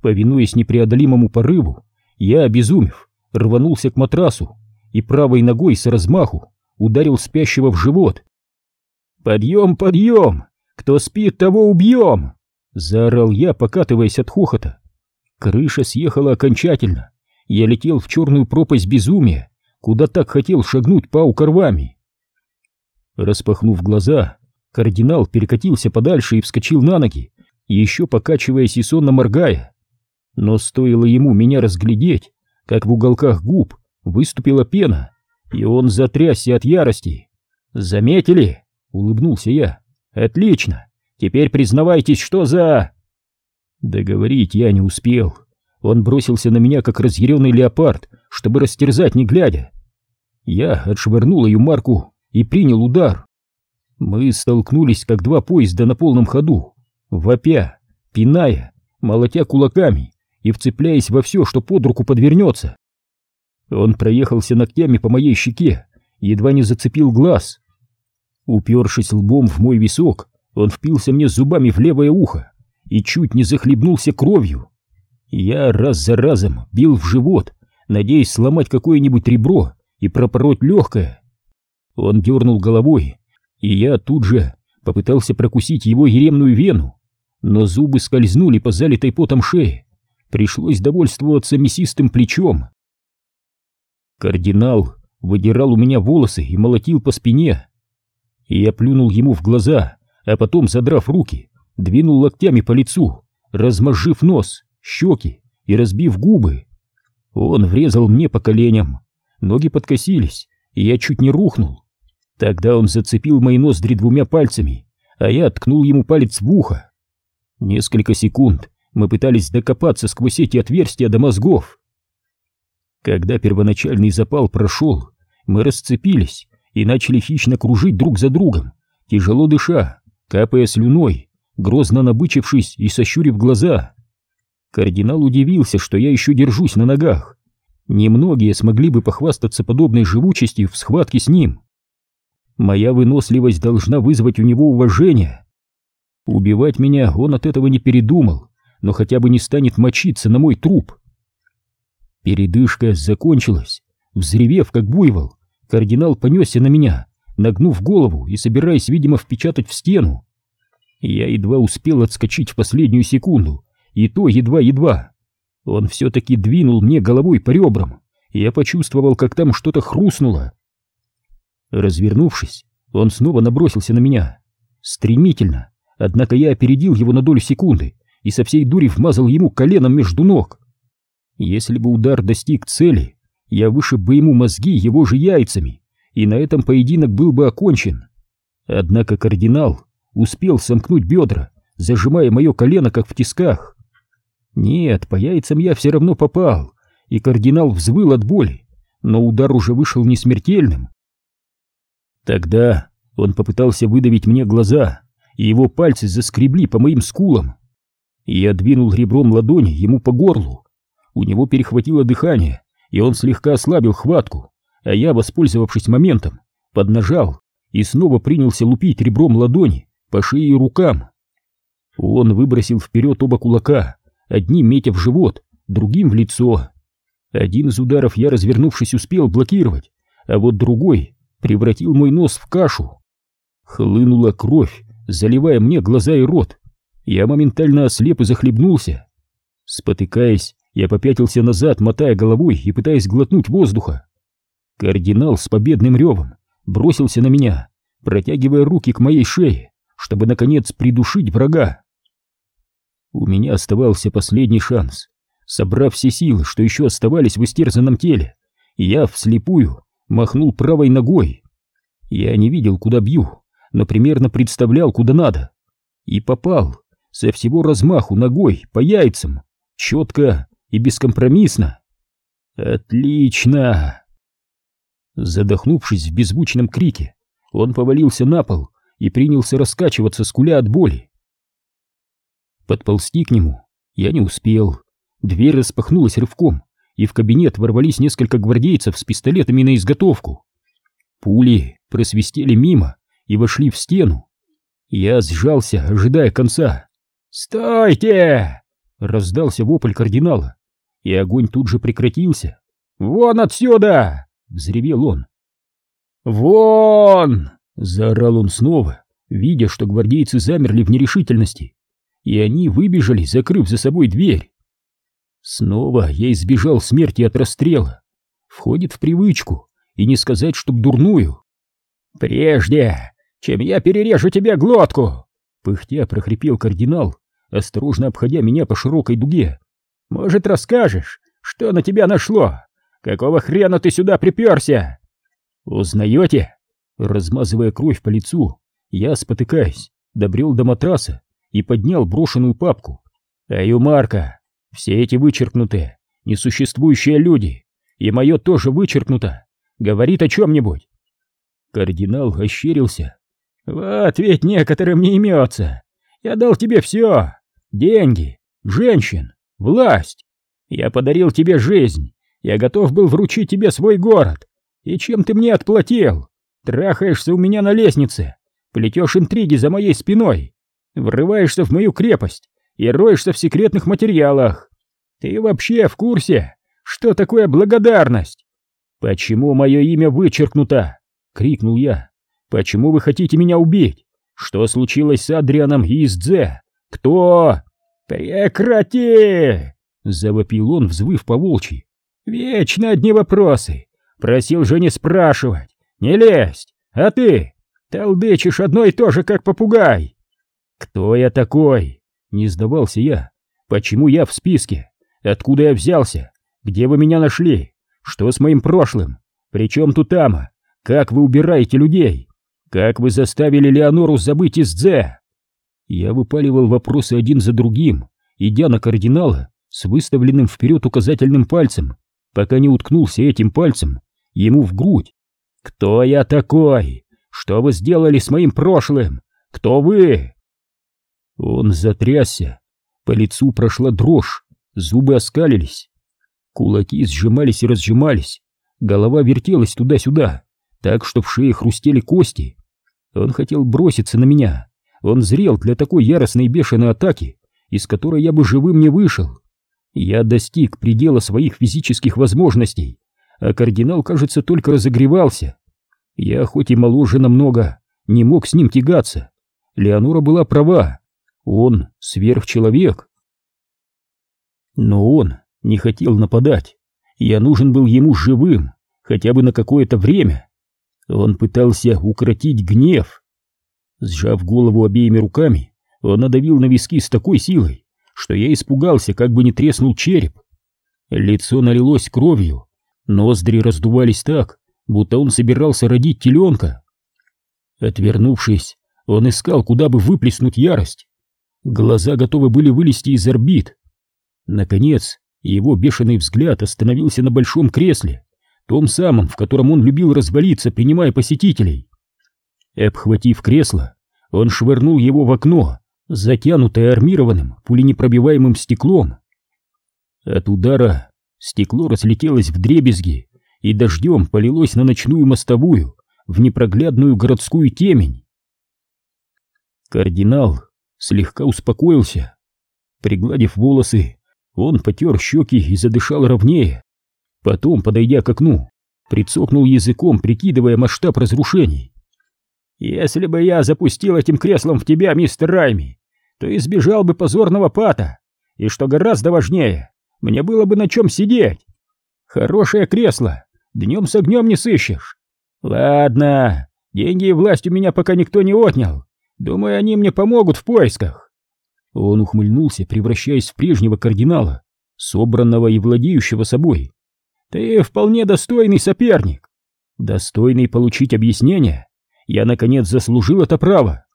Повинуясь непреодолимому порыву, я, обезумев, рванулся к матрасу и правой ногой с размаху ударил спящего в живот. «Подъем, подъем! Кто спит, того убьем!» Заорал я, покатываясь от хохота. Крыша съехала окончательно. Я летел в черную пропасть безумия, куда так хотел шагнуть паук рвами. Распахнув глаза, кардинал перекатился подальше и вскочил на ноги, еще покачиваясь и сонно моргая. Но стоило ему меня разглядеть, как в уголках губ выступила пена, и он затрясся от ярости. «Заметили?» — улыбнулся я. «Отлично! Теперь признавайтесь, что за...» Договорить я не успел. Он бросился на меня, как разъяренный леопард, чтобы растерзать, не глядя. Я отшвырнул ее марку и принял удар. Мы столкнулись, как два поезда на полном ходу, вопя, пиная, молотя кулаками и вцепляясь во все, что под руку подвернется. Он проехался ногтями по моей щеке, едва не зацепил глаз. Упершись лбом в мой висок, он впился мне зубами в левое ухо и чуть не захлебнулся кровью. Я раз за разом бил в живот, надеясь сломать какое-нибудь ребро и пропороть легкое. Он дернул головой, и я тут же попытался прокусить его еремную вену, но зубы скользнули по залитой потом шее. Пришлось довольствоваться мясистым плечом. Кардинал выдирал у меня волосы и молотил по спине. Я плюнул ему в глаза, а потом, задрав руки, двинул локтями по лицу, размозжив нос, щеки и разбив губы. Он врезал мне по коленям, ноги подкосились, и я чуть не рухнул. Тогда он зацепил мои ноздри двумя пальцами, а я ткнул ему палец в ухо. Несколько секунд мы пытались докопаться сквозь эти отверстия до мозгов. Когда первоначальный запал прошел, мы расцепились и начали хищно кружить друг за другом, тяжело дыша, капая слюной, грозно набычившись и сощурив глаза. Кардинал удивился, что я еще держусь на ногах. Немногие смогли бы похвастаться подобной живучестью в схватке с ним. Моя выносливость должна вызвать у него уважение. Убивать меня он от этого не передумал, но хотя бы не станет мочиться на мой труп. Передышка закончилась. Взревев, как буйвол, кардинал понесся на меня, нагнув голову и собираясь, видимо, впечатать в стену. Я едва успел отскочить в последнюю секунду, и то едва-едва. Он все-таки двинул мне головой по ребрам, и я почувствовал, как там что-то хрустнуло. Развернувшись, он снова набросился на меня. Стремительно, однако я опередил его на долю секунды и со всей дури вмазал ему коленом между ног. Если бы удар достиг цели, я вышиб бы ему мозги его же яйцами, и на этом поединок был бы окончен. Однако кардинал успел сомкнуть бедра, зажимая мое колено как в тисках. Нет, по яйцам я все равно попал, и кардинал взвыл от боли, но удар уже вышел не смертельным. Тогда он попытался выдавить мне глаза, и его пальцы заскребли по моим скулам. Я двинул ребром ладони ему по горлу. У него перехватило дыхание, и он слегка ослабил хватку, а я, воспользовавшись моментом, поднажал и снова принялся лупить ребром ладони по шее и рукам. Он выбросил вперед оба кулака, одним метя в живот, другим в лицо. Один из ударов я, развернувшись, успел блокировать, а вот другой превратил мой нос в кашу. Хлынула кровь, заливая мне глаза и рот. Я моментально ослеп и захлебнулся. Спотыкаясь, я попятился назад, мотая головой и пытаясь глотнуть воздуха. Кардинал с победным ревом бросился на меня, протягивая руки к моей шее, чтобы, наконец, придушить врага. У меня оставался последний шанс. Собрав все силы, что еще оставались в истерзанном теле, я вслепую махнул правой ногой. Я не видел, куда бью, но примерно представлял, куда надо. И попал со всего размаху ногой по яйцам, четко и бескомпромиссно. Отлично! Задохнувшись в беззвучном крике, он повалился на пол и принялся раскачиваться, скуля от боли. Подползти к нему я не успел. Дверь распахнулась рывком, и в кабинет ворвались несколько гвардейцев с пистолетами на изготовку. Пули просвистели мимо и вошли в стену. Я сжался, ожидая конца. «Стойте!» — раздался вопль кардинала, и огонь тут же прекратился. «Вон отсюда!» — взревел он. «Вон!» — заорал он снова, видя, что гвардейцы замерли в нерешительности, и они выбежали, закрыв за собой дверь. Снова я избежал смерти от расстрела. Входит в привычку, и не сказать, чтоб дурную. «Прежде, чем я перережу тебе глотку!» Пыхтя прохрипел кардинал, осторожно обходя меня по широкой дуге. «Может, расскажешь, что на тебя нашло? Какого хрена ты сюда приперся?» «Узнаете?» Размазывая кровь по лицу, я, спотыкаясь, добрел до матраса и поднял брошенную папку. «Аю, Марка, все эти вычеркнутые, несуществующие люди, и мое тоже вычеркнуто, говорит о чем-нибудь». Кардинал ощерился. «Вот ведь некоторым не имется. Я дал тебе все. Деньги, женщин, власть. Я подарил тебе жизнь. Я готов был вручить тебе свой город. И чем ты мне отплатил? Трахаешься у меня на лестнице, плетешь интриги за моей спиной, врываешься в мою крепость и роешься в секретных материалах. Ты вообще в курсе, что такое благодарность? Почему мое имя вычеркнуто? Крикнул я. Почему вы хотите меня убить? Что случилось с Адрианом и Издзе? Кто? Прекрати! Завопил он, взвыв по волчьи. Вечно одни вопросы. Просил же не спрашивать, не лезть. А ты? Толдычишь одно и то же, как попугай. Кто я такой? Не сдавался я. Почему я в списке? Откуда я взялся? Где вы меня нашли? Что с моим прошлым? Причем тут Ама? Как вы убираете людей? Как вы заставили Леонору забыть из Дзе? Я выпаливал вопросы один за другим, идя на кардинала с выставленным вперед указательным пальцем, пока не уткнулся этим пальцем ему в грудь. «Кто я такой? Что вы сделали с моим прошлым? Кто вы?» Он затрясся, по лицу прошла дрожь, зубы оскалились. Кулаки сжимались и разжимались, голова вертелась туда-сюда, так что в шее хрустели кости. Он хотел броситься на меня, он зрел для такой яростной бешеной атаки, из которой я бы живым не вышел. Я достиг предела своих физических возможностей, а кардинал, кажется, только разогревался. Я, хоть и моложе намного, не мог с ним тягаться. Леонора была права, он сверхчеловек. Но он не хотел нападать, я нужен был ему живым, хотя бы на какое-то время. Он пытался укротить гнев. Сжав голову обеими руками, он надавил на виски с такой силой, что я испугался, как бы не треснул череп. Лицо налилось кровью, ноздри раздувались так, будто он собирался родить теленка. Отвернувшись, он искал, куда бы выплеснуть ярость. Глаза готовы были вылезти из орбит. Наконец, его бешеный взгляд остановился на большом кресле, том самом, в котором он любил развалиться, принимая посетителей. Обхватив кресло, он швырнул его в окно, затянутое армированным пуленепробиваемым стеклом. От удара стекло разлетелось в дребезги и дождем полилось на ночную мостовую в непроглядную городскую темень. Кардинал слегка успокоился. Пригладив волосы, он потер щеки и задышал ровнее. Потом, подойдя к окну, прицокнул языком, прикидывая масштаб разрушений. Если бы я запустил этим креслом в тебя, мистер Райми, то избежал бы позорного пата. И что гораздо важнее, мне было бы на чем сидеть. Хорошее кресло, днем с огнем не сыщешь. Ладно, деньги и власть у меня пока никто не отнял. Думаю, они мне помогут в поисках. Он ухмыльнулся, превращаясь в прежнего кардинала, собранного и владеющего собой. Ты вполне достойный соперник. Достойный получить объяснение я, наконец, заслужил это право.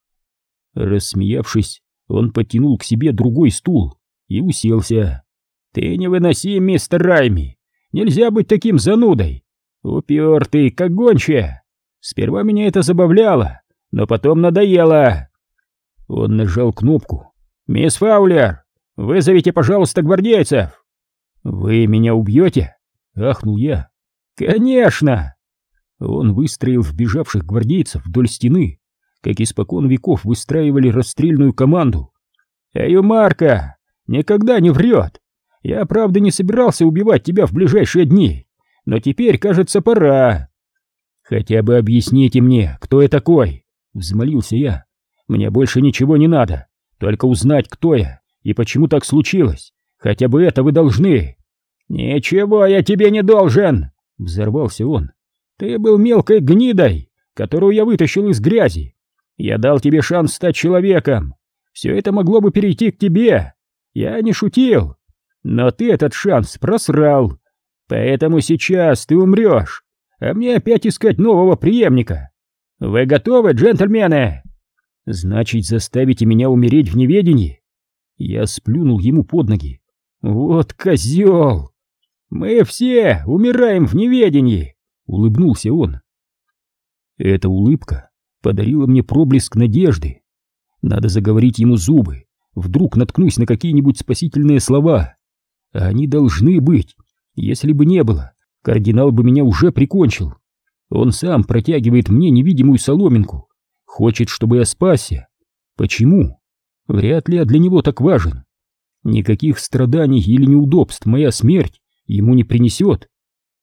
Рассмеявшись, он подтянул к себе другой стул и уселся. «Ты невыносим, мистер Райми! Нельзя быть таким занудой! Упертый, как гончая! Сперва меня это забавляло, но потом надоело!» Он нажал кнопку. «Мисс Фаулер, вызовите, пожалуйста, гвардейцев!» «Вы меня убьете?» — ахнул я. «Конечно!» Он выстроил вбежавших гвардейцев вдоль стены, как испокон веков выстраивали расстрельную команду. «Эй, Марка, никогда не врет! Я, правда, не собирался убивать тебя в ближайшие дни, но теперь, кажется, пора!» «Хотя бы объясните мне, кто я такой?» — взмолился я. «Мне больше ничего не надо, только узнать, кто я и почему так случилось. Хотя бы это вы должны!» «Ничего я тебе не должен!» — взорвался он. «Ты был мелкой гнидой, которую я вытащил из грязи. Я дал тебе шанс стать человеком. Все это могло бы перейти к тебе. Я не шутил. Но ты этот шанс просрал. Поэтому сейчас ты умрешь, а мне опять искать нового преемника. Вы готовы, джентльмены?» «Значит, заставите меня умереть в неведении?» Я сплюнул ему под ноги. «Вот козел! Мы все умираем в неведении!» — улыбнулся он. Эта улыбка подарила мне проблеск надежды. Надо заговорить ему зубы, вдруг наткнусь на какие-нибудь спасительные слова. Они должны быть. Если бы не было, кардинал бы меня уже прикончил. Он сам протягивает мне невидимую соломинку. Хочет, чтобы я спасся. Почему? Вряд ли я для него так важен. Никаких страданий или неудобств моя смерть ему не принесет.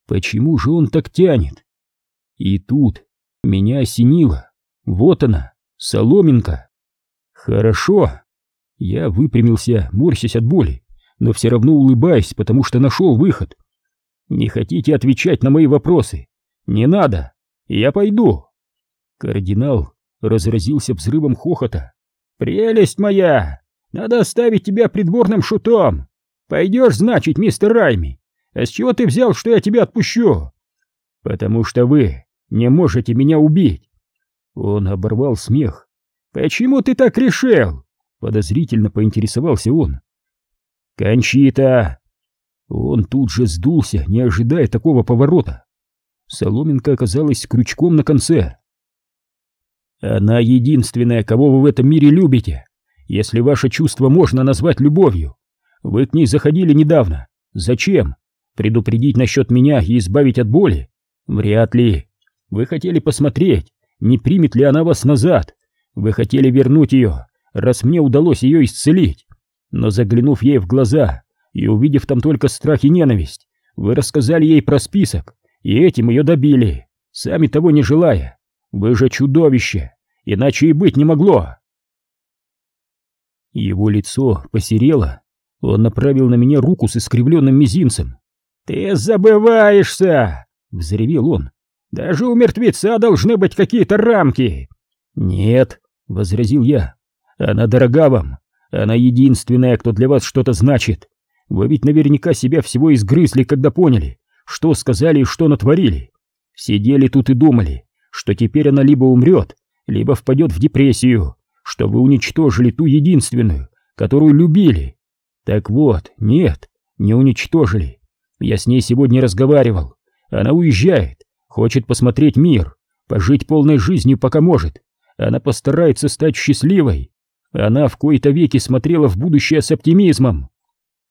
Почему же он так тянет? И тут меня осенило. Вот она, соломинка. Хорошо. Я выпрямился, морщась от боли, но все равно улыбаясь, потому что нашел выход. Не хотите отвечать на мои вопросы? Не надо. Я пойду. Кардинал разразился взрывом хохота. «Прелесть моя! Надо оставить тебя придворным шутом! Пойдешь, значит, мистер Райми? А с чего ты взял, что я тебя отпущу?» «Потому что вы не можете меня убить!» Он оборвал смех. «Почему ты так решил?» Подозрительно поинтересовался он. «Кончита!» Он тут же сдулся, не ожидая такого поворота. Соломинка оказалась крючком на конце. «Она единственная, кого вы в этом мире любите, если ваше чувство можно назвать любовью. Вы к ней заходили недавно. Зачем? Предупредить насчет меня и избавить от боли? Вряд ли. Вы хотели посмотреть, не примет ли она вас назад. Вы хотели вернуть ее, раз мне удалось ее исцелить. Но заглянув ей в глаза и увидев там только страх и ненависть, вы рассказали ей про список, и этим ее добили, сами того не желая. Вы же чудовище, иначе и быть не могло. Его лицо посерело, он направил на меня руку с искривленным мизинцем. «Ты забываешься!» — взревел он. «Даже у мертвеца должны быть какие-то рамки!» «Нет», — возразил я, — «она дорога вам, она единственная, кто для вас что-то значит. Вы ведь наверняка себя всего изгрызли, когда поняли, что сказали и что натворили. Сидели тут и думали, что теперь она либо умрет, либо впадет в депрессию, что вы уничтожили ту единственную, которую любили. Так вот, нет, не уничтожили. Я с ней сегодня разговаривал. Она уезжает, хочет посмотреть мир, пожить полной жизнью, пока может. Она постарается стать счастливой. Она в кои-то веки смотрела в будущее с оптимизмом.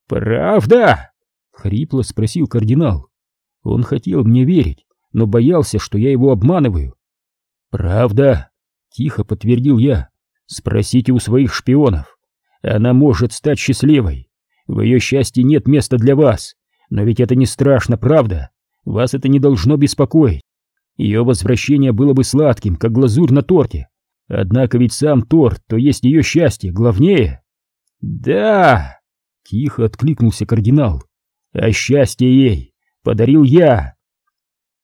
«Правда?» — хрипло спросил кардинал. Он хотел мне верить, но боялся, что я его обманываю. «Правда?» — тихо подтвердил я. «Спросите у своих шпионов. Она может стать счастливой. В ее счастье нет места для вас. Но ведь это не страшно, правда? Вас это не должно беспокоить. Ее возвращение было бы сладким, как глазурь на торте. Однако ведь сам торт, то есть ее счастье, главнее». «Да!» — тихо откликнулся кардинал. «А счастье ей подарил я!»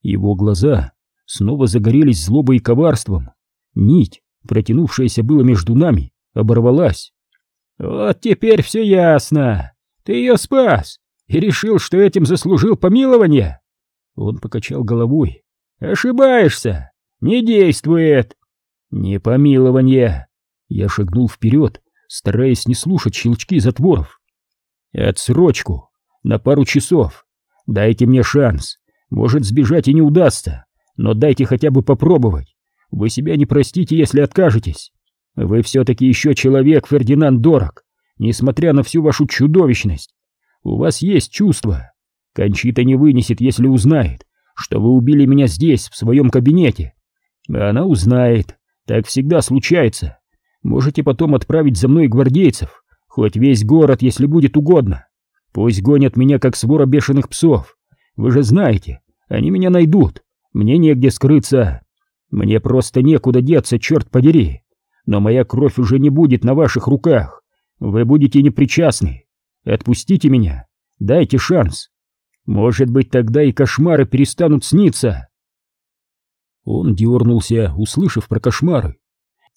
Его глаза снова загорелись злобой и коварством. Нить, протянувшаяся было между нами, оборвалась. «Вот теперь все ясно! Ты ее спас и решил, что этим заслужил помилование?» Он покачал головой. «Ошибаешься! Не действует!» «Не помилование!» Я шагнул вперед, стараясь не слушать щелчки затворов. «Отсрочку! На пару часов! Дайте мне шанс! Может, сбежать и не удастся, но дайте хотя бы попробовать. Вы себя не простите, если откажетесь. Вы все-таки еще человек, Фердинанд Дорог, несмотря на всю вашу чудовищность. у вас есть чувства. Кончита не вынесет, если узнает, что вы убили меня здесь, в своем кабинете. Она узнает, так всегда случается. Можете потом отправить за мной гвардейцев, хоть весь город, если будет угодно. Пусть гонят меня, как свора бешеных псов. Вы же знаете, они меня найдут, мне негде скрыться. Мне просто некуда деться, черт подери. Но моя кровь уже не будет на ваших руках. Вы будете непричастны. Отпустите меня, дайте шанс. Может быть, тогда и кошмары перестанут сниться. Он дернулся, услышав про кошмары.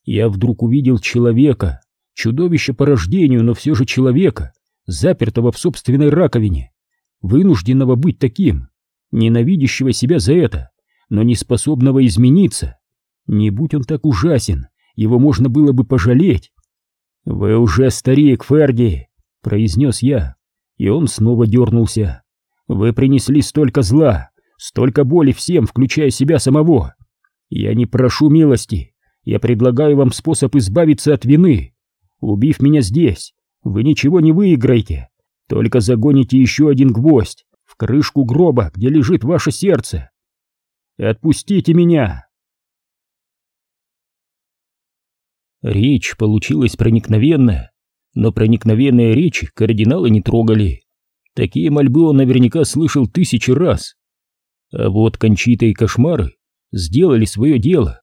Я вдруг увидел человека, чудовище по рождению, но все же человека, запертого в собственной раковине, вынужденного быть таким, ненавидящего себя за это, но не способного измениться. Не будь он так ужасен, его можно было бы пожалеть. «Вы уже старик, Ферди!» — произнес я, и он снова дернулся. «Вы принесли столько зла, столько боли всем, включая себя самого. Я не прошу милости, я предлагаю вам способ избавиться от вины. Убив меня здесь, вы ничего не выиграете, только загоните еще один гвоздь в крышку гроба, где лежит ваше сердце. Отпустите меня!» Речь получилась проникновенная, но проникновенные речи кардинала не трогали. Такие мольбы он наверняка слышал тысячи раз. А вот Кончита и Кошмары сделали свое дело.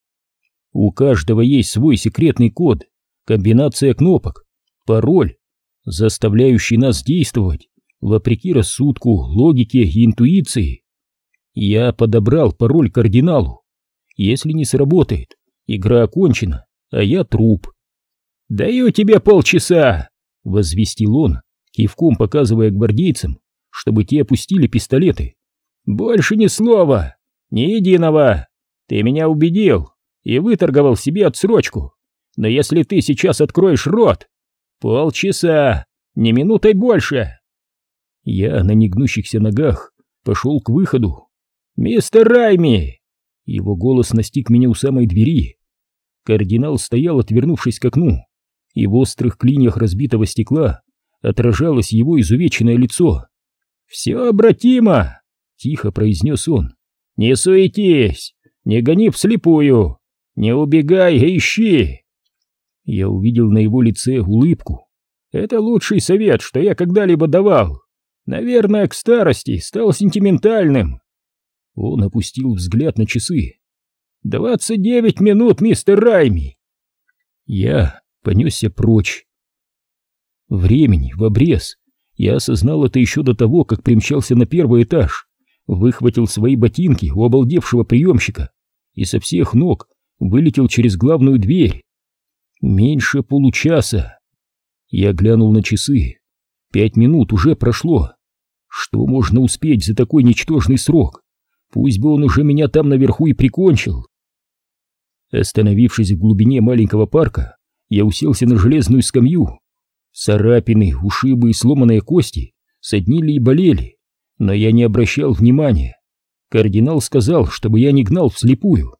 У каждого есть свой секретный код, комбинация кнопок, пароль, заставляющий нас действовать вопреки рассудку, логике и интуиции. Я подобрал пароль кардиналу. Если не сработает, игра окончена а я труп. «Даю тебе полчаса!» — возвестил он, кивком показывая гвардейцам, чтобы те опустили пистолеты. «Больше ни слова, ни единого! Ты меня убедил и выторговал себе отсрочку, но если ты сейчас откроешь рот, полчаса, не минутой больше!» Я на негнущихся ногах пошел к выходу. «Мистер Райми!» Его голос настиг меня у самой двери. Кардинал стоял, отвернувшись к окну, и в острых клиньях разбитого стекла отражалось его изувеченное лицо. «Все обратимо!» — тихо произнес он. «Не суетись! Не гони вслепую! Не убегай, а ищи!» Я увидел на его лице улыбку. «Это лучший совет, что я когда-либо давал. Наверное, к старости стал сентиментальным». Он опустил взгляд на часы. «Двадцать девять минут, мистер Райми!» Я понесся прочь. Времени в обрез. Я осознал это еще до того, как примчался на первый этаж, выхватил свои ботинки у обалдевшего приемщика и со всех ног вылетел через главную дверь. Меньше получаса. Я глянул на часы. Пять минут уже прошло. Что можно успеть за такой ничтожный срок? Пусть бы он уже меня там наверху и прикончил. Остановившись в глубине маленького парка, я уселся на железную скамью. Царапины, ушибы и сломанные кости соднили и болели, но я не обращал внимания. Кардинал сказал, чтобы я не гнал вслепую.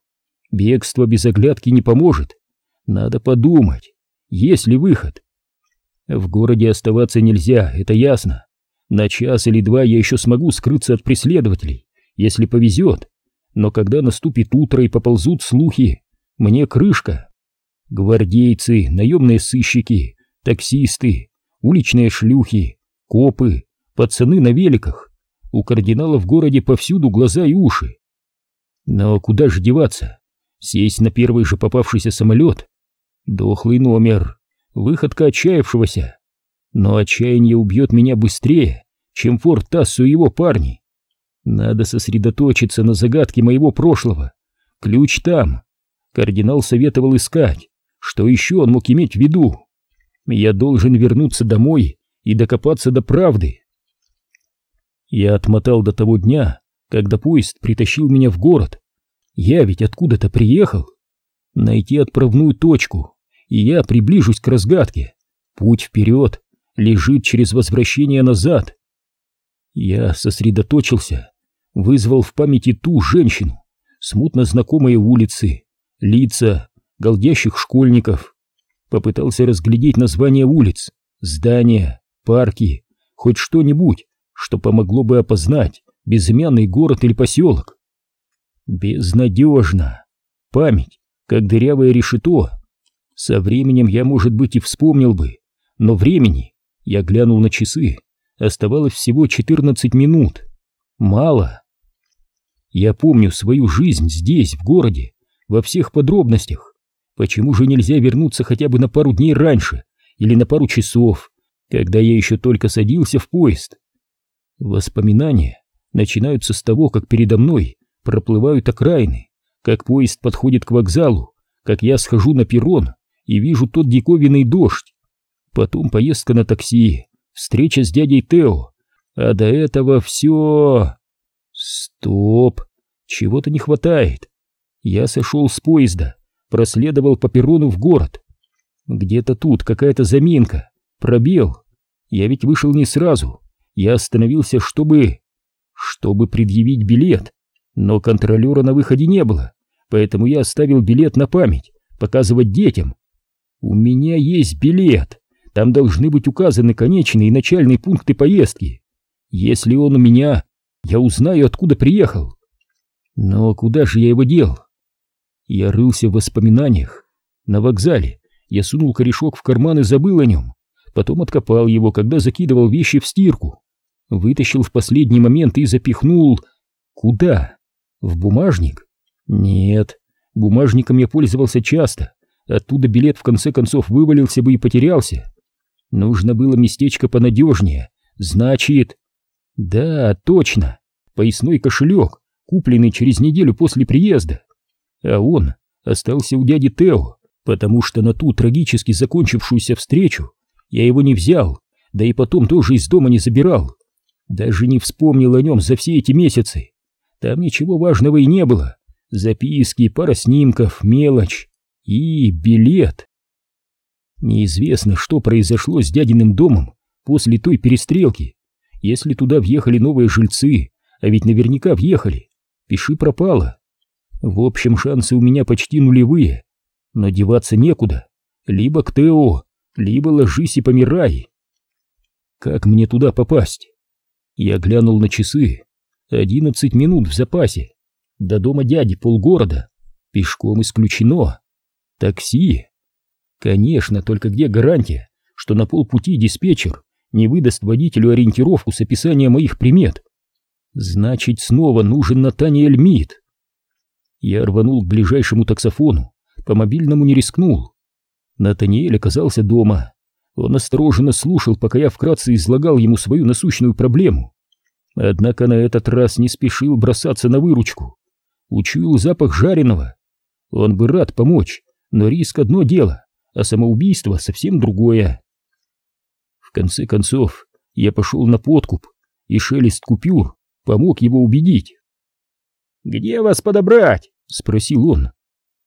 Бегство без оглядки не поможет. Надо подумать, есть ли выход. В городе оставаться нельзя, это ясно. На час или два я еще смогу скрыться от преследователей, если повезет. Но когда наступит утро и поползут слухи, мне крышка. Гвардейцы, наемные сыщики, таксисты, уличные шлюхи, копы, пацаны на великах. У кардинала в городе повсюду глаза и уши. Но куда же деваться? Сесть на первый же попавшийся самолет? Дохлый номер, выходка отчаявшегося. Но отчаяние убьет меня быстрее, чем Форт Тассу и его парни. Надо сосредоточиться на загадке моего прошлого. Ключ там, Кардинал советовал искать, что еще он мог иметь в виду. Я должен вернуться домой и докопаться до правды. Я отмотал до того дня, когда поезд притащил меня в город. Я ведь откуда-то приехал. Найти отправную точку, и я приближусь к разгадке. Путь вперед лежит через возвращение назад. Я сосредоточился, вызвал в памяти ту женщину, смутно знакомые улицы, лица голдящих школьников. Попытался разглядеть названия улиц, здания, парки, хоть что-нибудь, что помогло бы опознать безымянный город или поселок. Безнадежно. Память, как дырявое решето. Со временем я, может быть, и вспомнил бы, но времени, я глянул на часы, оставалось всего 14 минут. Мало. Я помню свою жизнь здесь, в городе, во всех подробностях. Почему же нельзя вернуться хотя бы на пару дней раньше или на пару часов, когда я еще только садился в поезд? Воспоминания начинаются с того, как передо мной проплывают окраины, как поезд подходит к вокзалу, как я схожу на перрон и вижу тот диковинный дождь. Потом поездка на такси, встреча с дядей Тео, а до этого все... Стоп, чего-то не хватает. Я сошел с поезда, проследовал по перрону в город. Где-то тут какая-то заминка, пробел. Я ведь вышел не сразу. Я остановился, чтобы... чтобы предъявить билет. Но контролера на выходе не было, поэтому я оставил билет на память, показывать детям. У меня есть билет. Там должны быть указаны конечные и начальные пункты поездки. Если он у меня, я узнаю, откуда приехал. Но куда же я его дел? Я рылся в воспоминаниях. На вокзале я сунул корешок в карман и забыл о нем. Потом откопал его, когда закидывал вещи в стирку. Вытащил в последний момент и запихнул... Куда? В бумажник? Нет, бумажником я пользовался часто. Оттуда билет в конце концов вывалился бы и потерялся. Нужно было местечко понадежнее. Значит... Да, точно. Поясной кошелек, купленный через неделю после приезда. А он остался у дяди Тео, потому что на ту трагически закончившуюся встречу я его не взял, да и потом тоже из дома не забирал. Даже не вспомнил о нем за все эти месяцы. Там ничего важного и не было. Записки, пара снимков, мелочь и билет. Неизвестно, что произошло с дядиным домом после той перестрелки. Если туда въехали новые жильцы, а ведь наверняка въехали, пиши пропало. В общем, шансы у меня почти нулевые. Но деваться некуда. Либо к Тео, либо ложись и помирай. Как мне туда попасть? Я глянул на часы. Одиннадцать минут в запасе. До дома дяди полгорода. Пешком исключено. Такси. Конечно, только где гарантия, что на полпути диспетчер не выдаст водителю ориентировку с описанием моих примет? Значит, снова нужен Натаниэль Мид. Я рванул к ближайшему таксофону, по мобильному не рискнул. Натаниэль оказался дома. Он осторожно слушал, пока я вкратце излагал ему свою насущную проблему. Однако на этот раз не спешил бросаться на выручку. Учуял запах жареного. Он бы рад помочь, но риск одно дело, а самоубийство совсем другое. В конце концов, я пошел на подкуп, и шелест купюр помог его убедить. «Где вас подобрать?» — спросил он.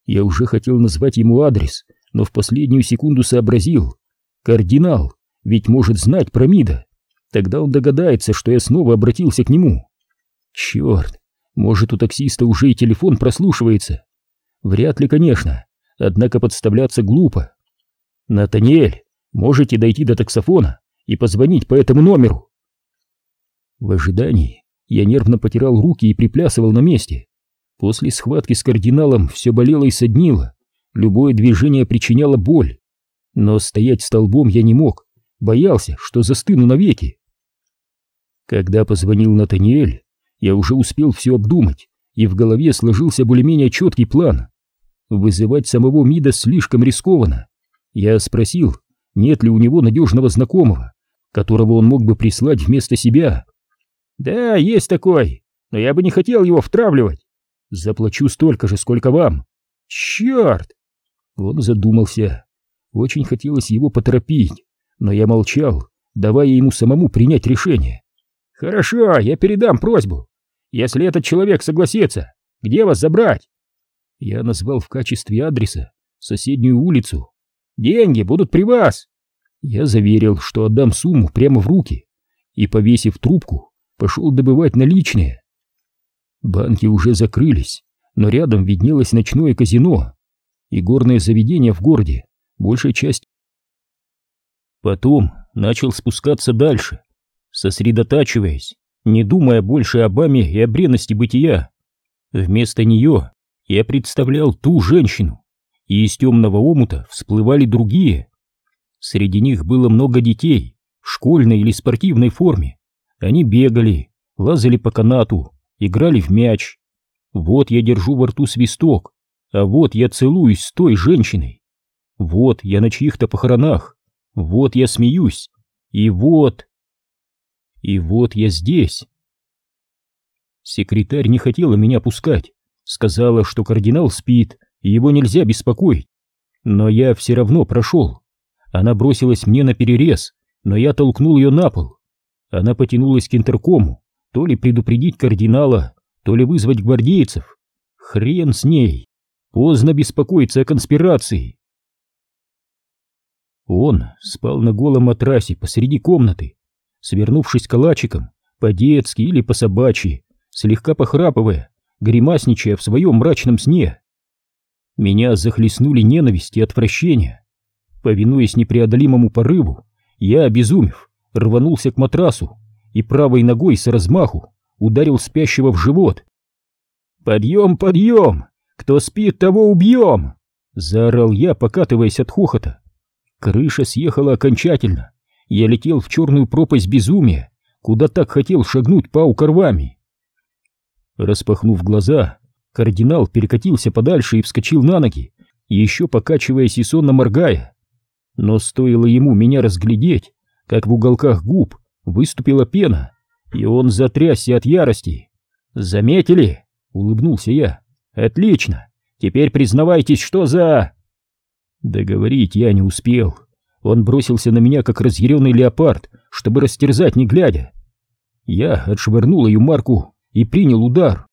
Я уже хотел назвать ему адрес, но в последнюю секунду сообразил. Кардинал ведь может знать про Мида. Тогда он догадается, что я снова обратился к нему. Черт, может у таксиста уже и телефон прослушивается. Вряд ли, конечно, однако подставляться глупо. Натаниэль, можете дойти до таксофона и позвонить по этому номеру. В ожидании я нервно потирал руки и приплясывал на месте. После схватки с кардиналом все болело и соднило, любое движение причиняло боль. Но стоять столбом я не мог, боялся, что застыну навеки. Когда позвонил Натаниэль, я уже успел все обдумать, и в голове сложился более-менее четкий план. Вызывать самого МИДа слишком рискованно. Я спросил, нет ли у него надежного знакомого, которого он мог бы прислать вместо себя. «Да, есть такой, но я бы не хотел его втравливать. Заплачу столько же, сколько вам». «Черт!» Он задумался. Очень хотелось его поторопить, но я молчал, давая ему самому принять решение. «Хорошо, я передам просьбу. Если этот человек согласится, где вас забрать?» Я назвал в качестве адреса соседнюю улицу. «Деньги будут при вас!» Я заверил, что отдам сумму прямо в руки, и, повесив трубку, пошел добывать наличные. Банки уже закрылись, но рядом виднелось ночное казино и горное заведение в городе, большей частью. Потом начал спускаться дальше. сосредотачиваясь, не думая больше об Аме и о бренности бытия. Вместо нее я представлял ту женщину, и из темного омута всплывали другие. Среди них было много детей, в школьной или спортивной форме. Они бегали, лазали по канату, играли в мяч. Вот я держу во рту свисток, а вот я целуюсь с той женщиной. Вот я на чьих-то похоронах, вот я смеюсь, и вот... И вот я здесь. Секретарь не хотела меня пускать, сказала, что кардинал спит, и его нельзя беспокоить. Но я все равно прошел. Она бросилась мне на перерез, но я толкнул ее на пол. Она потянулась к интеркому, то ли предупредить кардинала, то ли вызвать гвардейцев. Хрен с ней. Поздно беспокоиться о конспирации. Он спал на голом матрасе посреди комнаты, свернувшись калачиком, по-детски или по-собачьи, слегка похрапывая, гримасничая в своем мрачном сне. Меня захлестнули ненависть и отвращение. Повинуясь непреодолимому порыву, я, обезумев, рванулся к матрасу и правой ногой с размаху ударил спящего в живот. «Подъем, подъем! Кто спит, того убьем!» Заорал я, покатываясь от хохота. Крыша съехала окончательно. Я летел в черную пропасть безумия, куда так хотел шагнуть паук рвами. Распахнув глаза, кардинал перекатился подальше и вскочил на ноги, еще покачиваясь и сонно моргая. Но стоило ему меня разглядеть, как в уголках губ выступила пена, и он затрясся от ярости. «Заметили?» — улыбнулся я. «Отлично! Теперь признавайтесь, что за...» Договорить я не успел. Он бросился на меня, как разъяренный леопард, чтобы растерзать, не глядя. Я отшвырнул ее марку и принял удар.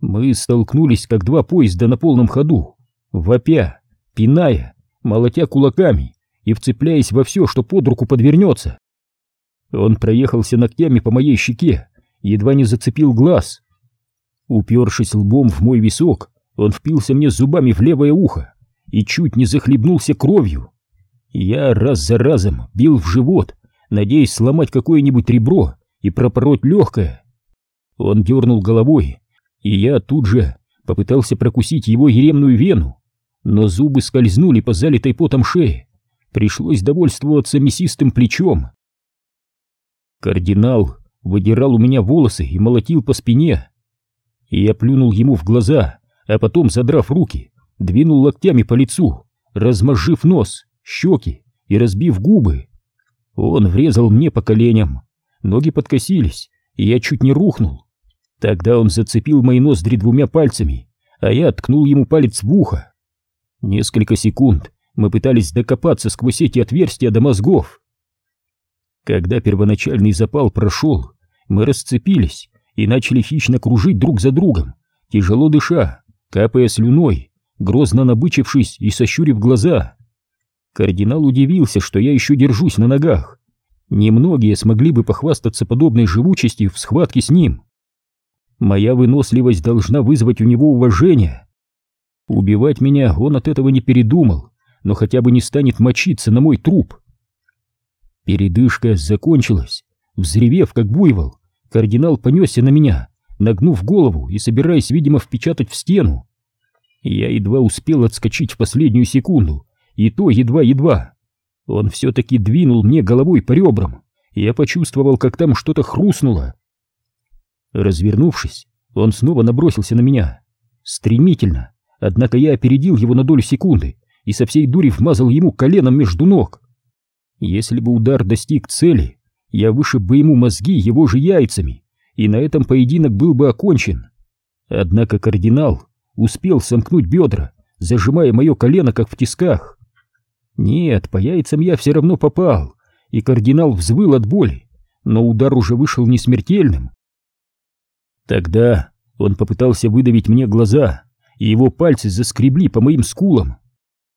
Мы столкнулись, как два поезда на полном ходу, вопя, пиная, молотя кулаками и вцепляясь во все, что под руку подвернется. Он проехался ногтями по моей щеке, едва не зацепил глаз. Упершись лбом в мой висок, он впился мне зубами в левое ухо и чуть не захлебнулся кровью. Я раз за разом бил в живот, надеясь сломать какое-нибудь ребро и пропороть легкое. Он дернул головой, и я тут же попытался прокусить его еремную вену, но зубы скользнули по залитой потом шее. Пришлось довольствоваться мясистым плечом. Кардинал выдирал у меня волосы и молотил по спине. И я плюнул ему в глаза, а потом, задрав руки, двинул локтями по лицу, размозжив нос, щеки и разбив губы. Он врезал мне по коленям, ноги подкосились, и я чуть не рухнул. Тогда он зацепил мои ноздри двумя пальцами, а я ткнул ему палец в ухо. Несколько секунд мы пытались докопаться сквозь эти отверстия до мозгов. Когда первоначальный запал прошел, мы расцепились и начали хищно кружить друг за другом, тяжело дыша, капая слюной грозно набычившись и сощурив глаза. Кардинал удивился, что я еще держусь на ногах. Немногие смогли бы похвастаться подобной живучестью в схватке с ним. Моя выносливость должна вызвать у него уважение. Убивать меня он от этого не передумал, но хотя бы не станет мочиться на мой труп. Передышка закончилась. Взревев, как буйвол, кардинал понесся на меня, нагнув голову и собираясь, видимо, впечатать в стену. Я едва успел отскочить в последнюю секунду, и то едва-едва. Он все-таки двинул мне головой по ребрам, и я почувствовал, как там что-то хрустнуло. Развернувшись, он снова набросился на меня. Стремительно, однако я опередил его на долю секунды и со всей дури вмазал ему коленом между ног. Если бы удар достиг цели, я вышиб бы ему мозги его же яйцами, и на этом поединок был бы окончен. Однако кардинал успел сомкнуть бедра, зажимая мое колено, как в тисках. Нет, по яйцам я все равно попал, и кардинал взвыл от боли, но удар уже вышел не смертельным. Тогда он попытался выдавить мне глаза, и его пальцы заскребли по моим скулам.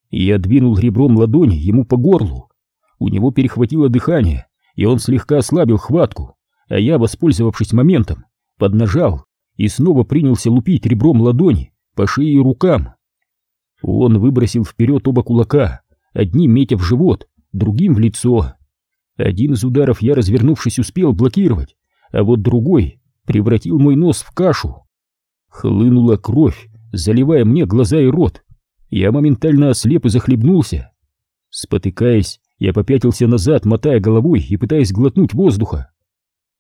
Я двинул ребром ладони ему по горлу. У него перехватило дыхание, и он слегка ослабил хватку, а я, воспользовавшись моментом, поднажал и снова принялся лупить ребром ладони по шее и рукам. Он выбросил вперед оба кулака, одним метя в живот, другим в лицо. Один из ударов я, развернувшись, успел блокировать, а вот другой превратил мой нос в кашу. Хлынула кровь, заливая мне глаза и рот. Я моментально ослеп и захлебнулся. Спотыкаясь, я попятился назад, мотая головой и пытаясь глотнуть воздуха.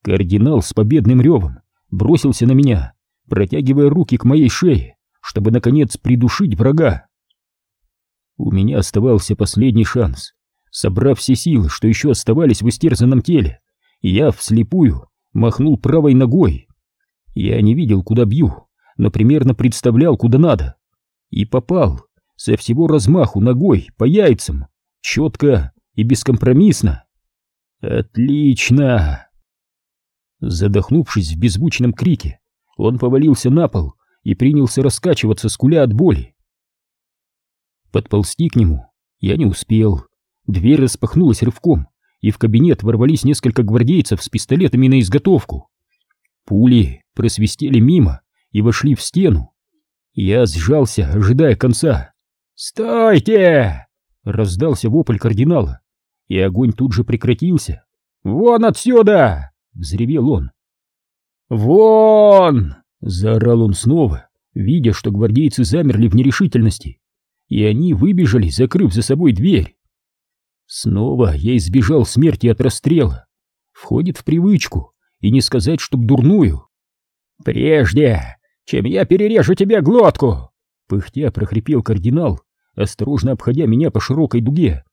Кардинал с победным ревом бросился на меня, протягивая руки к моей шее, чтобы, наконец, придушить врага. У меня оставался последний шанс. Собрав все силы, что еще оставались в истерзанном теле, я вслепую махнул правой ногой. Я не видел, куда бью, но примерно представлял, куда надо. И попал со всего размаху ногой по яйцам, четко и бескомпромиссно. Отлично! Задохнувшись в беззвучном крике, он повалился на пол и принялся раскачиваться, скуля от боли. Подползти к нему я не успел. Дверь распахнулась рывком, и в кабинет ворвались несколько гвардейцев с пистолетами на изготовку. Пули просвистели мимо и вошли в стену. Я сжался, ожидая конца. «Стойте!» — раздался вопль кардинала, и огонь тут же прекратился. «Вон отсюда!» — взревел он. «Вон!» — заорал он снова, видя, что гвардейцы замерли в нерешительности, и они выбежали, закрыв за собой дверь. Снова я избежал смерти от расстрела. Входит в привычку, и не сказать, чтоб дурную. «Прежде, чем я перережу тебе глотку!» Пыхтя прохрипел кардинал, осторожно обходя меня по широкой дуге.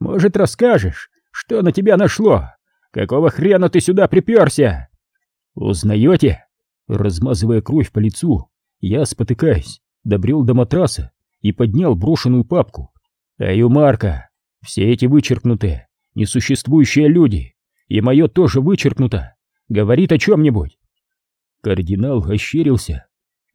«Может, расскажешь, что на тебя нашло? Какого хрена ты сюда приперся?» «Узнаете?» Размазывая кровь по лицу, я, спотыкаясь, добрел до матраса и поднял брошенную папку. «Аюмарка, все эти вычеркнутые, несуществующие люди, и мое тоже вычеркнуто, говорит о чем-нибудь». Кардинал ощерился.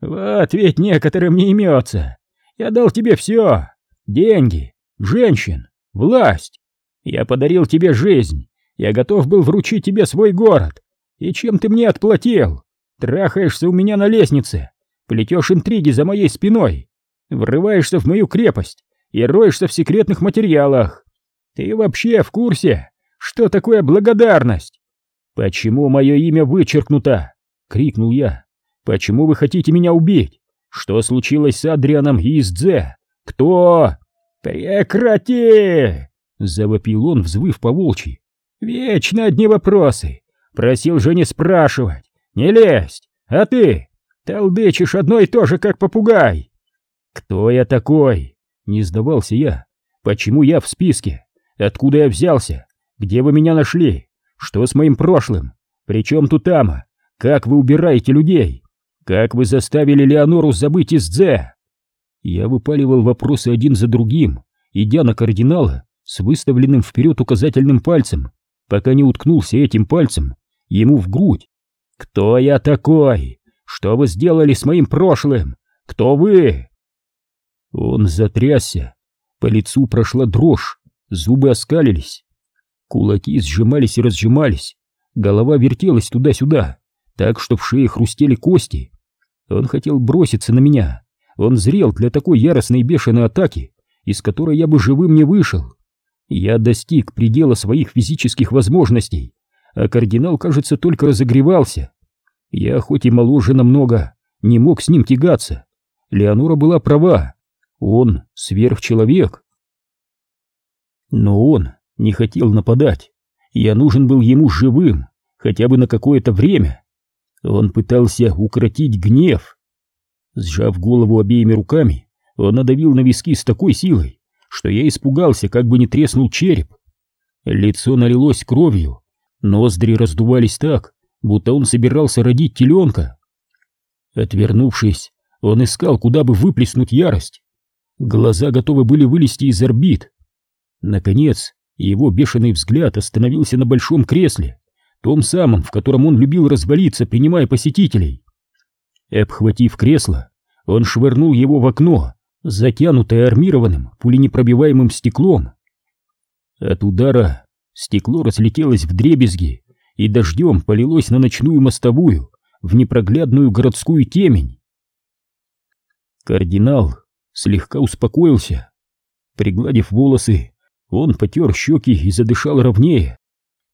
«Вот ведь некоторым не имется. Я дал тебе все. Деньги, женщин, власть. Я подарил тебе жизнь. Я готов был вручить тебе свой город. И чем ты мне отплатил? Трахаешься у меня на лестнице, плетешь интриги за моей спиной, врываешься в мою крепость и роешься в секретных материалах. Ты вообще в курсе, что такое благодарность? Почему мое имя вычеркнуто? Крикнул я. Почему вы хотите меня убить? Что случилось с Адрианом и? Кто? Прекрати! Завопил он, взвыв по волчьи. Вечно одни вопросы. Просил же не спрашивать. Не лезть! А ты? Толдычишь одно и то же, как попугай!» «Кто я такой?» — не сдавался я. «Почему я в списке? Откуда я взялся? Где вы меня нашли? Что с моим прошлым? Причем тут Ама? Как вы убираете людей? Как вы заставили Леонору забыть из Дзе?» Я выпаливал вопросы один за другим, идя на кардинала с выставленным вперед указательным пальцем, пока не уткнулся этим пальцем ему в грудь. «Кто я такой? Что вы сделали с моим прошлым? Кто вы?» Он затрясся, по лицу прошла дрожь, зубы оскалились. Кулаки сжимались и разжимались, голова вертелась туда-сюда, так что в шее хрустели кости. Он хотел броситься на меня, он зрел для такой яростной бешеной атаки, из которой я бы живым не вышел. Я достиг предела своих физических возможностей, а кардинал, кажется, только разогревался. Я, хоть и моложе намного, не мог с ним тягаться. Леонора была права, он сверхчеловек. Но он не хотел нападать. Я нужен был ему живым, хотя бы на какое-то время. Он пытался укротить гнев. Сжав голову обеими руками, он надавил на виски с такой силой, что я испугался, как бы не треснул череп. Лицо налилось кровью, Ноздри раздувались так, будто он собирался родить теленка. Отвернувшись, он искал, куда бы выплеснуть ярость. Глаза готовы были вылезти из орбит. Наконец, его бешеный взгляд остановился на большом кресле, том самом, в котором он любил развалиться, принимая посетителей. Обхватив кресло, он швырнул его в окно, затянутое армированным пуленепробиваемым стеклом. От удара Стекло разлетелось в дребезги и дождем полилось на ночную мостовую, в непроглядную городскую темень. Кардинал слегка успокоился. Пригладив волосы, он потер щеки и задышал ровнее.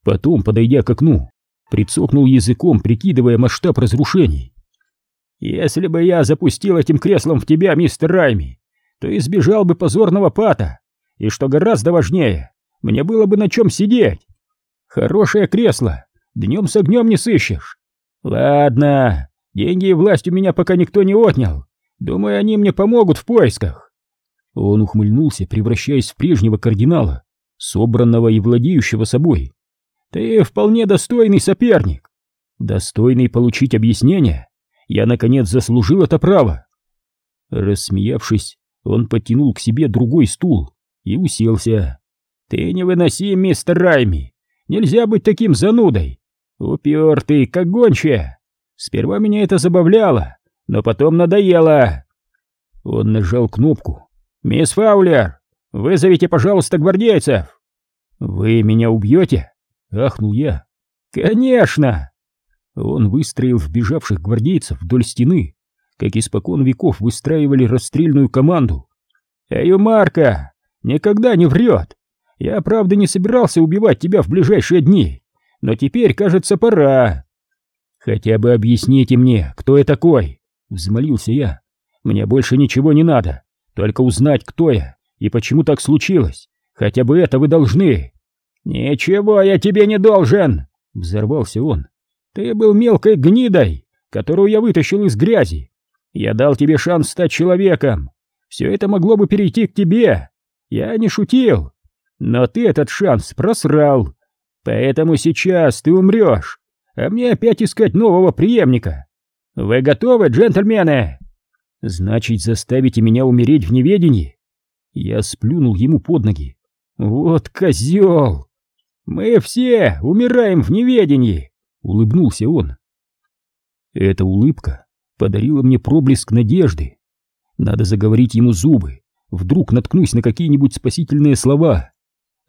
Потом, подойдя к окну, прицокнул языком, прикидывая масштаб разрушений. «Если бы я запустил этим креслом в тебя, мистер Райми, то избежал бы позорного пата, и, что гораздо важнее, мне было бы на чем сидеть. Хорошее кресло, днем с огнем не сыщешь. Ладно, деньги и власть у меня пока никто не отнял, думаю, они мне помогут в поисках». Он ухмыльнулся, превращаясь в прежнего кардинала, собранного и владеющего собой. «Ты вполне достойный соперник. Достойный получить объяснение. Я, наконец, заслужил это право». Рассмеявшись, он подтянул к себе другой стул и уселся. «Ты невыносим, мистер Райми. Нельзя быть таким занудой. Упертый, как гончая. Сперва меня это забавляло, но потом надоело». Он нажал кнопку. «Мисс Фаулер, вызовите, пожалуйста, гвардейцев!» «Вы меня убьете?» — ахнул я. «Конечно!» Он выстроил вбежавших гвардейцев вдоль стены, как испокон веков выстраивали расстрельную команду. «Эй, Марка, никогда не врет! Я, правда, не собирался убивать тебя в ближайшие дни, но теперь, кажется, пора!» «Хотя бы объясните мне, кто я такой!» — взмолился я. «Мне больше ничего не надо, только узнать, кто я и почему так случилось. Хотя бы это вы должны!» «Ничего я тебе не должен!» — взорвался он. Ты был мелкой гнидой, которую я вытащил из грязи. Я дал тебе шанс стать человеком. Все это могло бы перейти к тебе. Я не шутил. Но ты этот шанс просрал. Поэтому сейчас ты умрешь, а мне опять искать нового преемника. Вы готовы, джентльмены? Значит, заставите меня умереть в неведении? Я сплюнул ему под ноги. Вот козел! Мы все умираем в неведении улыбнулся он. Эта улыбка подарила мне проблеск надежды. Надо заговорить ему зубы, вдруг наткнусь на какие-нибудь спасительные слова.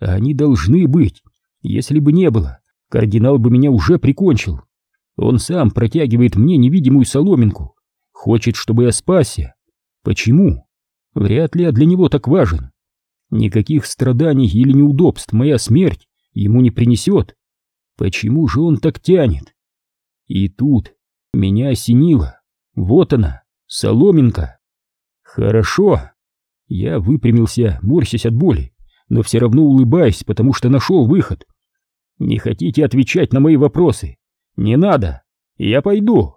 А они должны быть. Если бы не было, кардинал бы меня уже прикончил. Он сам протягивает мне невидимую соломинку. Хочет, чтобы я спасся. Почему? Вряд ли я для него так важен. Никаких страданий или неудобств моя смерть ему не принесет. Почему же он так тянет? И тут меня осенило. Вот она, соломинка. Хорошо. Я выпрямился, морщась от боли, но все равно улыбаясь, потому что нашел выход. Не хотите отвечать на мои вопросы? Не надо. Я пойду.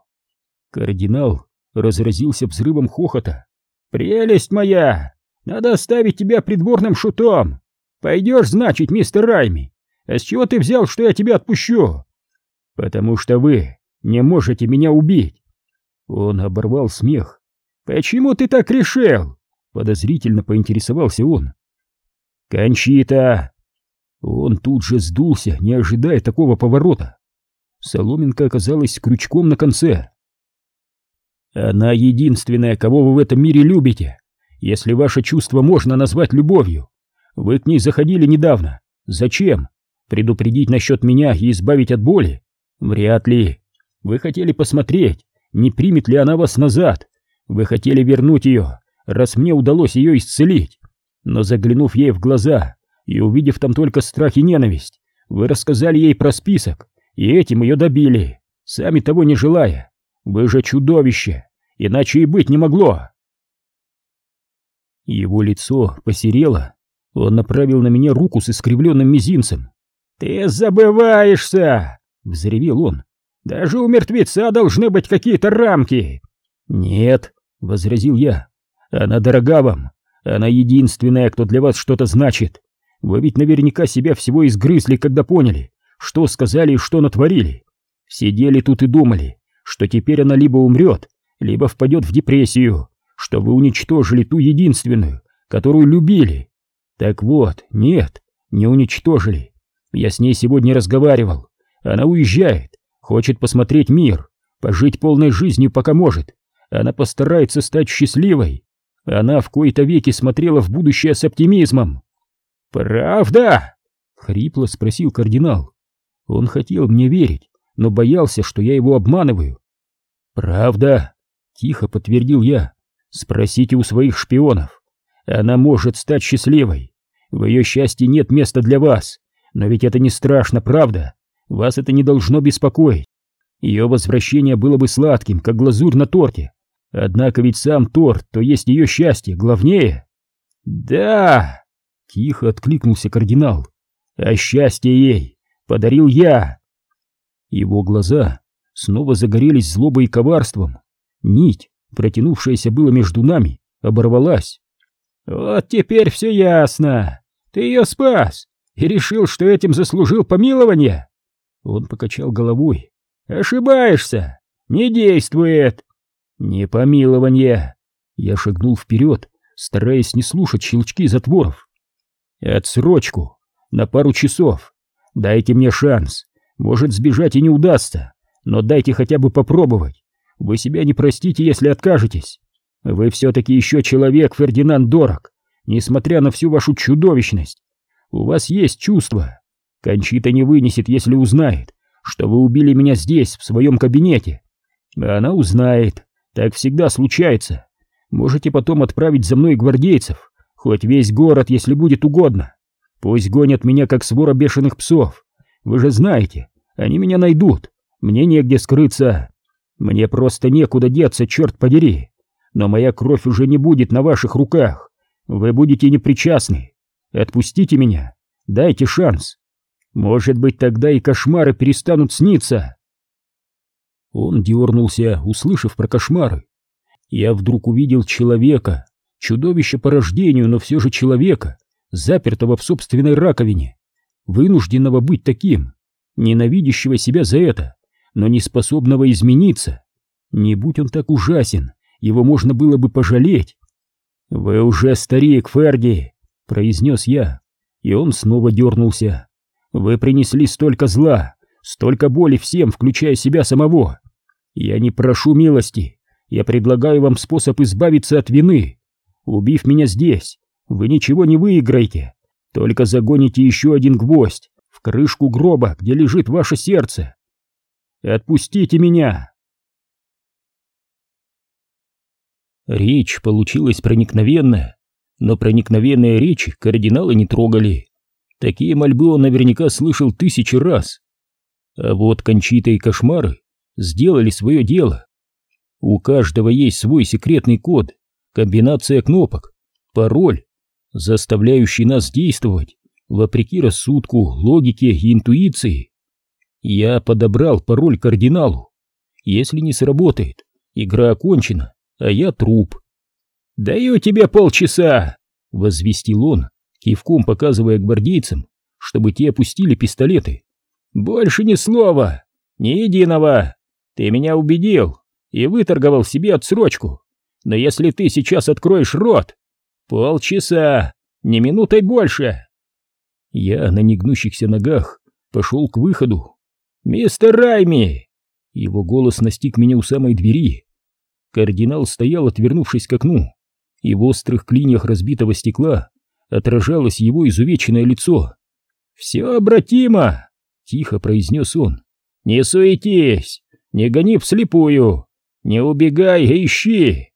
Кардинал разразился взрывом хохота. «Прелесть моя! Надо оставить тебя придворным шутом! Пойдешь, значит, мистер Райми, а с чего ты взял, что я тебя отпущу? Потому что вы не можете меня убить. Он оборвал смех. Почему ты так решил? Подозрительно поинтересовался он. Кончита! Он тут же сдулся, не ожидая такого поворота. Соломинка оказалась крючком на конце. Она единственная, кого вы в этом мире любите, если ваше чувство можно назвать любовью. Вы к ней заходили недавно. Зачем? Предупредить насчет меня и избавить от боли? Вряд ли. Вы хотели посмотреть, не примет ли она вас назад. Вы хотели вернуть ее, раз мне удалось ее исцелить. Но заглянув ей в глаза и увидев там только страх и ненависть, вы рассказали ей про список, и этим ее добили, сами того не желая. Вы же чудовище, иначе и быть не могло. Его лицо посерело. Он направил на меня руку с искривленным мизинцем. «Ты забываешься!» — взревел он. «Даже у мертвеца должны быть какие-то рамки!» «Нет», — возразил я, — «она дорога вам. Она единственная, кто для вас что-то значит. Вы ведь наверняка себя всего изгрызли, когда поняли, что сказали и что натворили. Сидели тут и думали, что теперь она либо умрет, либо впадет в депрессию, что вы уничтожили ту единственную, которую любили. Так вот, нет, не уничтожили. Я с ней сегодня разговаривал. Она уезжает, хочет посмотреть мир, пожить полной жизнью, пока может. Она постарается стать счастливой. Она в кои-то веки смотрела в будущее с оптимизмом. «Правда?» — хрипло спросил кардинал. Он хотел мне верить, но боялся, что я его обманываю. «Правда?» — тихо подтвердил я. «Спросите у своих шпионов. Она может стать счастливой. В ее счастье нет места для вас. Но ведь это не страшно, правда? Вас это не должно беспокоить. Ее возвращение было бы сладким, как глазурь на торте. Однако ведь сам торт, то есть ее счастье, главнее. Да, тихо откликнулся кардинал. А счастье ей подарил я. Его глаза снова загорелись злобой и коварством. Нить, протянувшаяся было между нами, оборвалась. Вот теперь все ясно. Ты ее спас и решил, что этим заслужил помилование. Он покачал головой. Ошибаешься. Не действует. Не помилование. Я шагнул вперед, стараясь не слушать щелчки затворов. Отсрочку. На пару часов. Дайте мне шанс. Может, сбежать и не удастся, но дайте хотя бы попробовать. Вы себя не простите, если откажетесь. Вы все-таки еще человек, Фердинанд Дорог, несмотря на всю вашу чудовищность. У вас есть чувства. Кончита не вынесет, если узнает, что вы убили меня здесь, в своем кабинете. Она узнает, так всегда случается. Можете потом отправить за мной гвардейцев, хоть весь город, если будет угодно. Пусть гонят меня, как свора бешеных псов. Вы же знаете, они меня найдут, мне негде скрыться. Мне просто некуда деться, черт подери. Но моя кровь уже не будет на ваших руках. Вы будете непричастны. Отпустите меня, дайте шанс. Может быть, тогда и кошмары перестанут сниться. Он дернулся, услышав про кошмары. Я вдруг увидел человека, чудовище по рождению, но все же человека, запертого в собственной раковине, вынужденного быть таким, ненавидящего себя за это, но не способного измениться. Не будь он так ужасен, его можно было бы пожалеть. «Вы уже старик, Ферди!» — произнес я, и он снова дернулся. «Вы принесли столько зла, столько боли всем, включая себя самого. Я не прошу милости, я предлагаю вам способ избавиться от вины. Убив меня здесь, вы ничего не выиграете, только загоните еще один гвоздь в крышку гроба, где лежит ваше сердце. Отпустите меня!» Речь получилась проникновенная, но проникновенные речи кардинала не трогали. Такие мольбы он наверняка слышал тысячи раз. А вот Кончита Кошмары сделали свое дело. У каждого есть свой секретный код, комбинация кнопок, пароль, заставляющий нас действовать вопреки рассудку, логике и интуиции. Я подобрал пароль кардиналу. Если не сработает, игра окончена а я труп. «Даю тебе полчаса!» — возвестил он, кивком показывая гвардейцам, чтобы те опустили пистолеты. «Больше ни слова, ни единого! Ты меня убедил и выторговал себе отсрочку, но если ты сейчас откроешь рот, полчаса, не минутой больше!» Я на негнущихся ногах пошел к выходу. «Мистер Райми!» Его голос настиг меня у самой двери. Кардинал стоял, отвернувшись к окну, и в острых клиньях разбитого стекла отражалось его изувеченное лицо. «Все обратимо!» — тихо произнес он. «Не суетись, не гони вслепую, не убегай, а ищи!»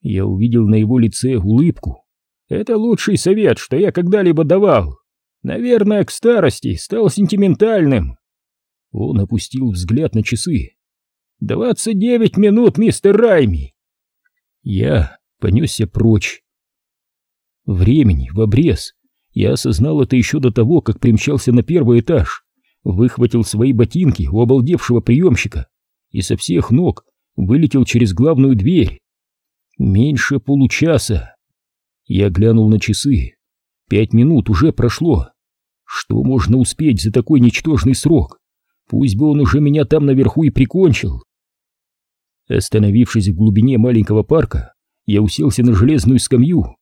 Я увидел на его лице улыбку. «Это лучший совет, что я когда-либо давал. Наверное, к старости стал сентиментальным». Он опустил взгляд на часы. «Двадцать девять минут, мистер Райми!» Я понесся прочь. Времени в обрез. Я осознал это еще до того, как примчался на первый этаж, выхватил свои ботинки у обалдевшего приемщика и со всех ног вылетел через главную дверь. Меньше получаса. Я глянул на часы. Пять минут уже прошло. Что можно успеть за такой ничтожный срок? Пусть бы он уже меня там наверху и прикончил. Остановившись в глубине маленького парка, я уселся на железную скамью.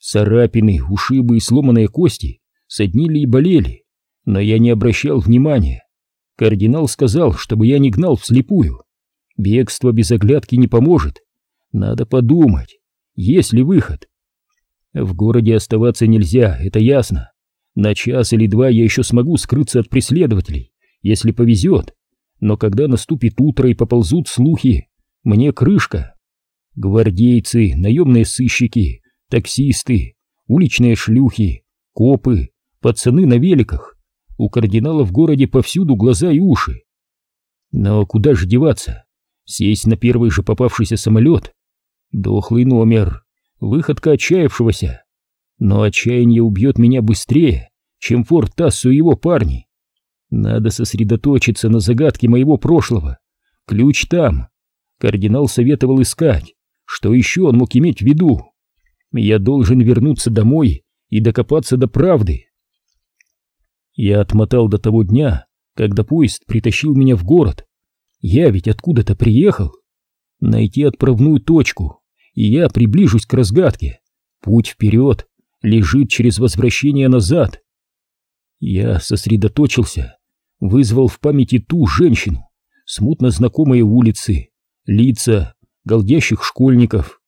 Царапины, ушибы и сломанные кости соднили и болели, но я не обращал внимания. Кардинал сказал, чтобы я не гнал вслепую. Бегство без оглядки не поможет. Надо подумать, есть ли выход. В городе оставаться нельзя, это ясно. На час или два я еще смогу скрыться от преследователей, если повезет. Но когда наступит утро и поползут слухи, мне крышка. Гвардейцы, наемные сыщики, таксисты, уличные шлюхи, копы, пацаны на великах. у кардинала в городе повсюду глаза и уши. Но куда же деваться? Сесть на первый же попавшийся самолет? Дохлый номер, выходка отчаявшегося. Но отчаяние убьет меня быстрее, чем Форт Тассу и его парни. Надо сосредоточиться на загадке моего прошлого. Ключ там. Кардинал советовал искать. Что еще он мог иметь в виду? Я должен вернуться домой и докопаться до правды. Я отмотал до того дня, когда поезд притащил меня в город. Я ведь откуда-то приехал. Найти отправную точку, и я приближусь к разгадке. Путь вперед лежит через возвращение назад. Я сосредоточился, вызвал в памяти ту женщину, смутно знакомые улицы, лица голдящих школьников.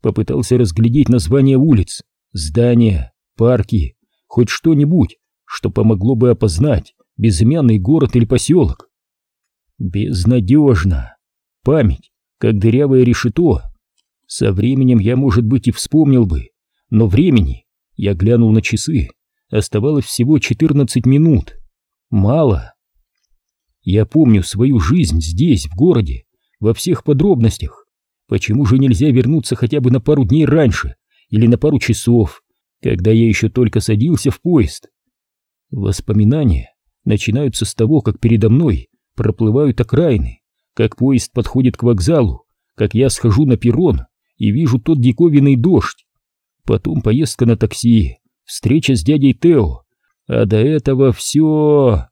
Попытался разглядеть названия улиц, здания, парки, хоть что-нибудь, что помогло бы опознать безымянный город или поселок. Безнадежно. Память, как дырявое решето. Со временем я, может быть, и вспомнил бы, но времени, я глянул на часы, оставалось всего 14 минут. Мало. Я помню свою жизнь здесь, в городе, во всех подробностях. Почему же нельзя вернуться хотя бы на пару дней раньше или на пару часов, когда я еще только садился в поезд? Воспоминания начинаются с того, как передо мной проплывают окраины, как поезд подходит к вокзалу, как я схожу на перрон и вижу тот диковинный дождь. Потом поездка на такси, встреча с дядей Тео, а до этого все...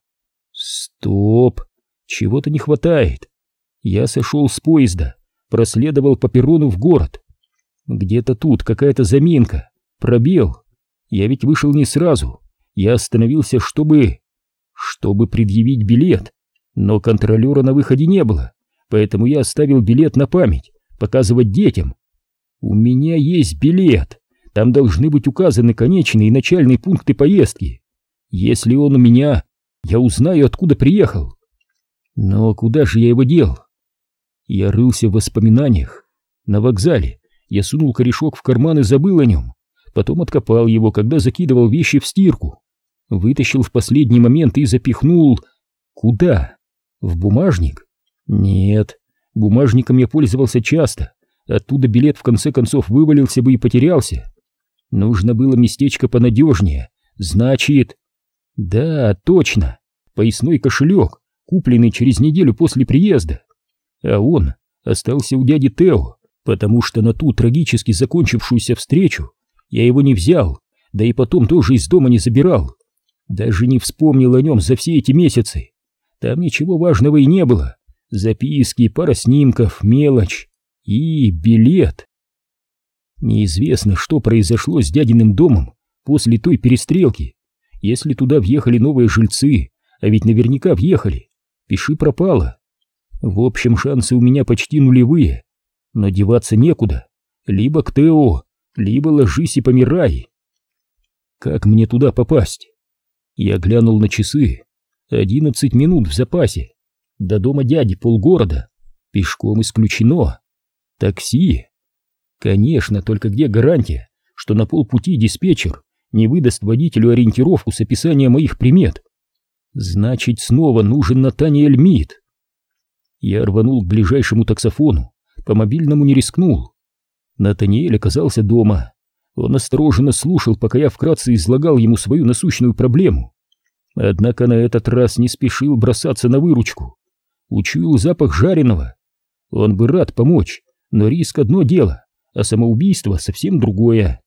Стоп, чего-то не хватает. Я сошел с поезда, проследовал по перрону в город. Где-то тут какая-то заминка, пробел. Я ведь вышел не сразу, я остановился, чтобы... чтобы предъявить билет, но контролера на выходе не было, поэтому я оставил билет на память, показывать детям. У меня есть билет, там должны быть указаны конечные и начальные пункты поездки. Если он у меня, я узнаю, откуда приехал. Но куда же я его дел? Я рылся в воспоминаниях. На вокзале я сунул корешок в карман и забыл о нем. Потом откопал его, когда закидывал вещи в стирку вытащил в последний момент и запихнул... Куда? В бумажник? Нет, бумажником я пользовался часто, оттуда билет в конце концов вывалился бы и потерялся. Нужно было местечко понадежнее, значит... Да, точно, поясной кошелек, купленный через неделю после приезда. А он остался у дяди Тео, потому что на ту трагически закончившуюся встречу я его не взял, да и потом тоже из дома не забирал. Даже не вспомнил о нем за все эти месяцы. Там ничего важного и не было. Записки, пара снимков, мелочь и билет. Неизвестно, что произошло с дядиным домом после той перестрелки. Если туда въехали новые жильцы, а ведь наверняка въехали, пиши пропало. В общем, шансы у меня почти нулевые. Но деваться некуда. Либо к Тео, либо ложись и помирай. Как мне туда попасть? Я глянул на часы. Одиннадцать минут в запасе. До дома дяди полгорода. Пешком исключено. Такси. Конечно, только где гарантия, что на полпути диспетчер не выдаст водителю ориентировку с описанием моих примет? Значит, снова нужен Натаниэль Мид. Я рванул к ближайшему таксофону, по мобильному не рискнул. Натаниэль оказался дома. Он осторожно слушал, пока я вкратце излагал ему свою насущную проблему. Однако на этот раз не спешил бросаться на выручку. Учуял запах жареного. Он бы рад помочь, но риск одно дело, а самоубийство совсем другое.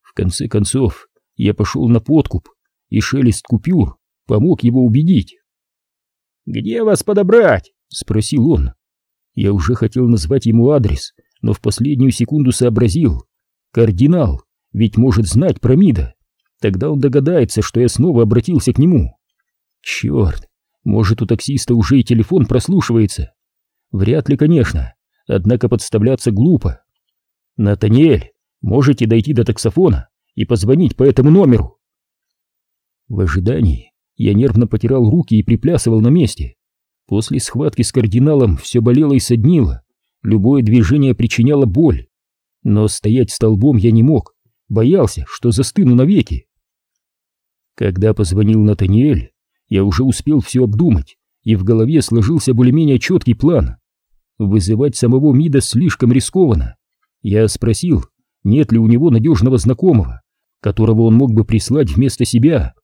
В конце концов, я пошел на подкуп, и шелест купюр помог его убедить. «Где вас подобрать?» — спросил он. Я уже хотел назвать ему адрес, но в последнюю секунду сообразил, Кардинал ведь может знать про Мида. Тогда он догадается, что я снова обратился к нему. Черт, может у таксиста уже и телефон прослушивается. Вряд ли, конечно, однако подставляться глупо. Натаниэль, можете дойти до таксофона и позвонить по этому номеру. В ожидании я нервно потирал руки и приплясывал на месте. После схватки с кардиналом все болело и соднило, любое движение причиняло боль. Но стоять столбом я не мог, боялся, что застыну навеки. Когда позвонил Натаниэль, я уже успел все обдумать, и в голове сложился более-менее четкий план. Вызывать самого МИДа слишком рискованно. Я спросил, нет ли у него надежного знакомого, которого он мог бы прислать вместо себя.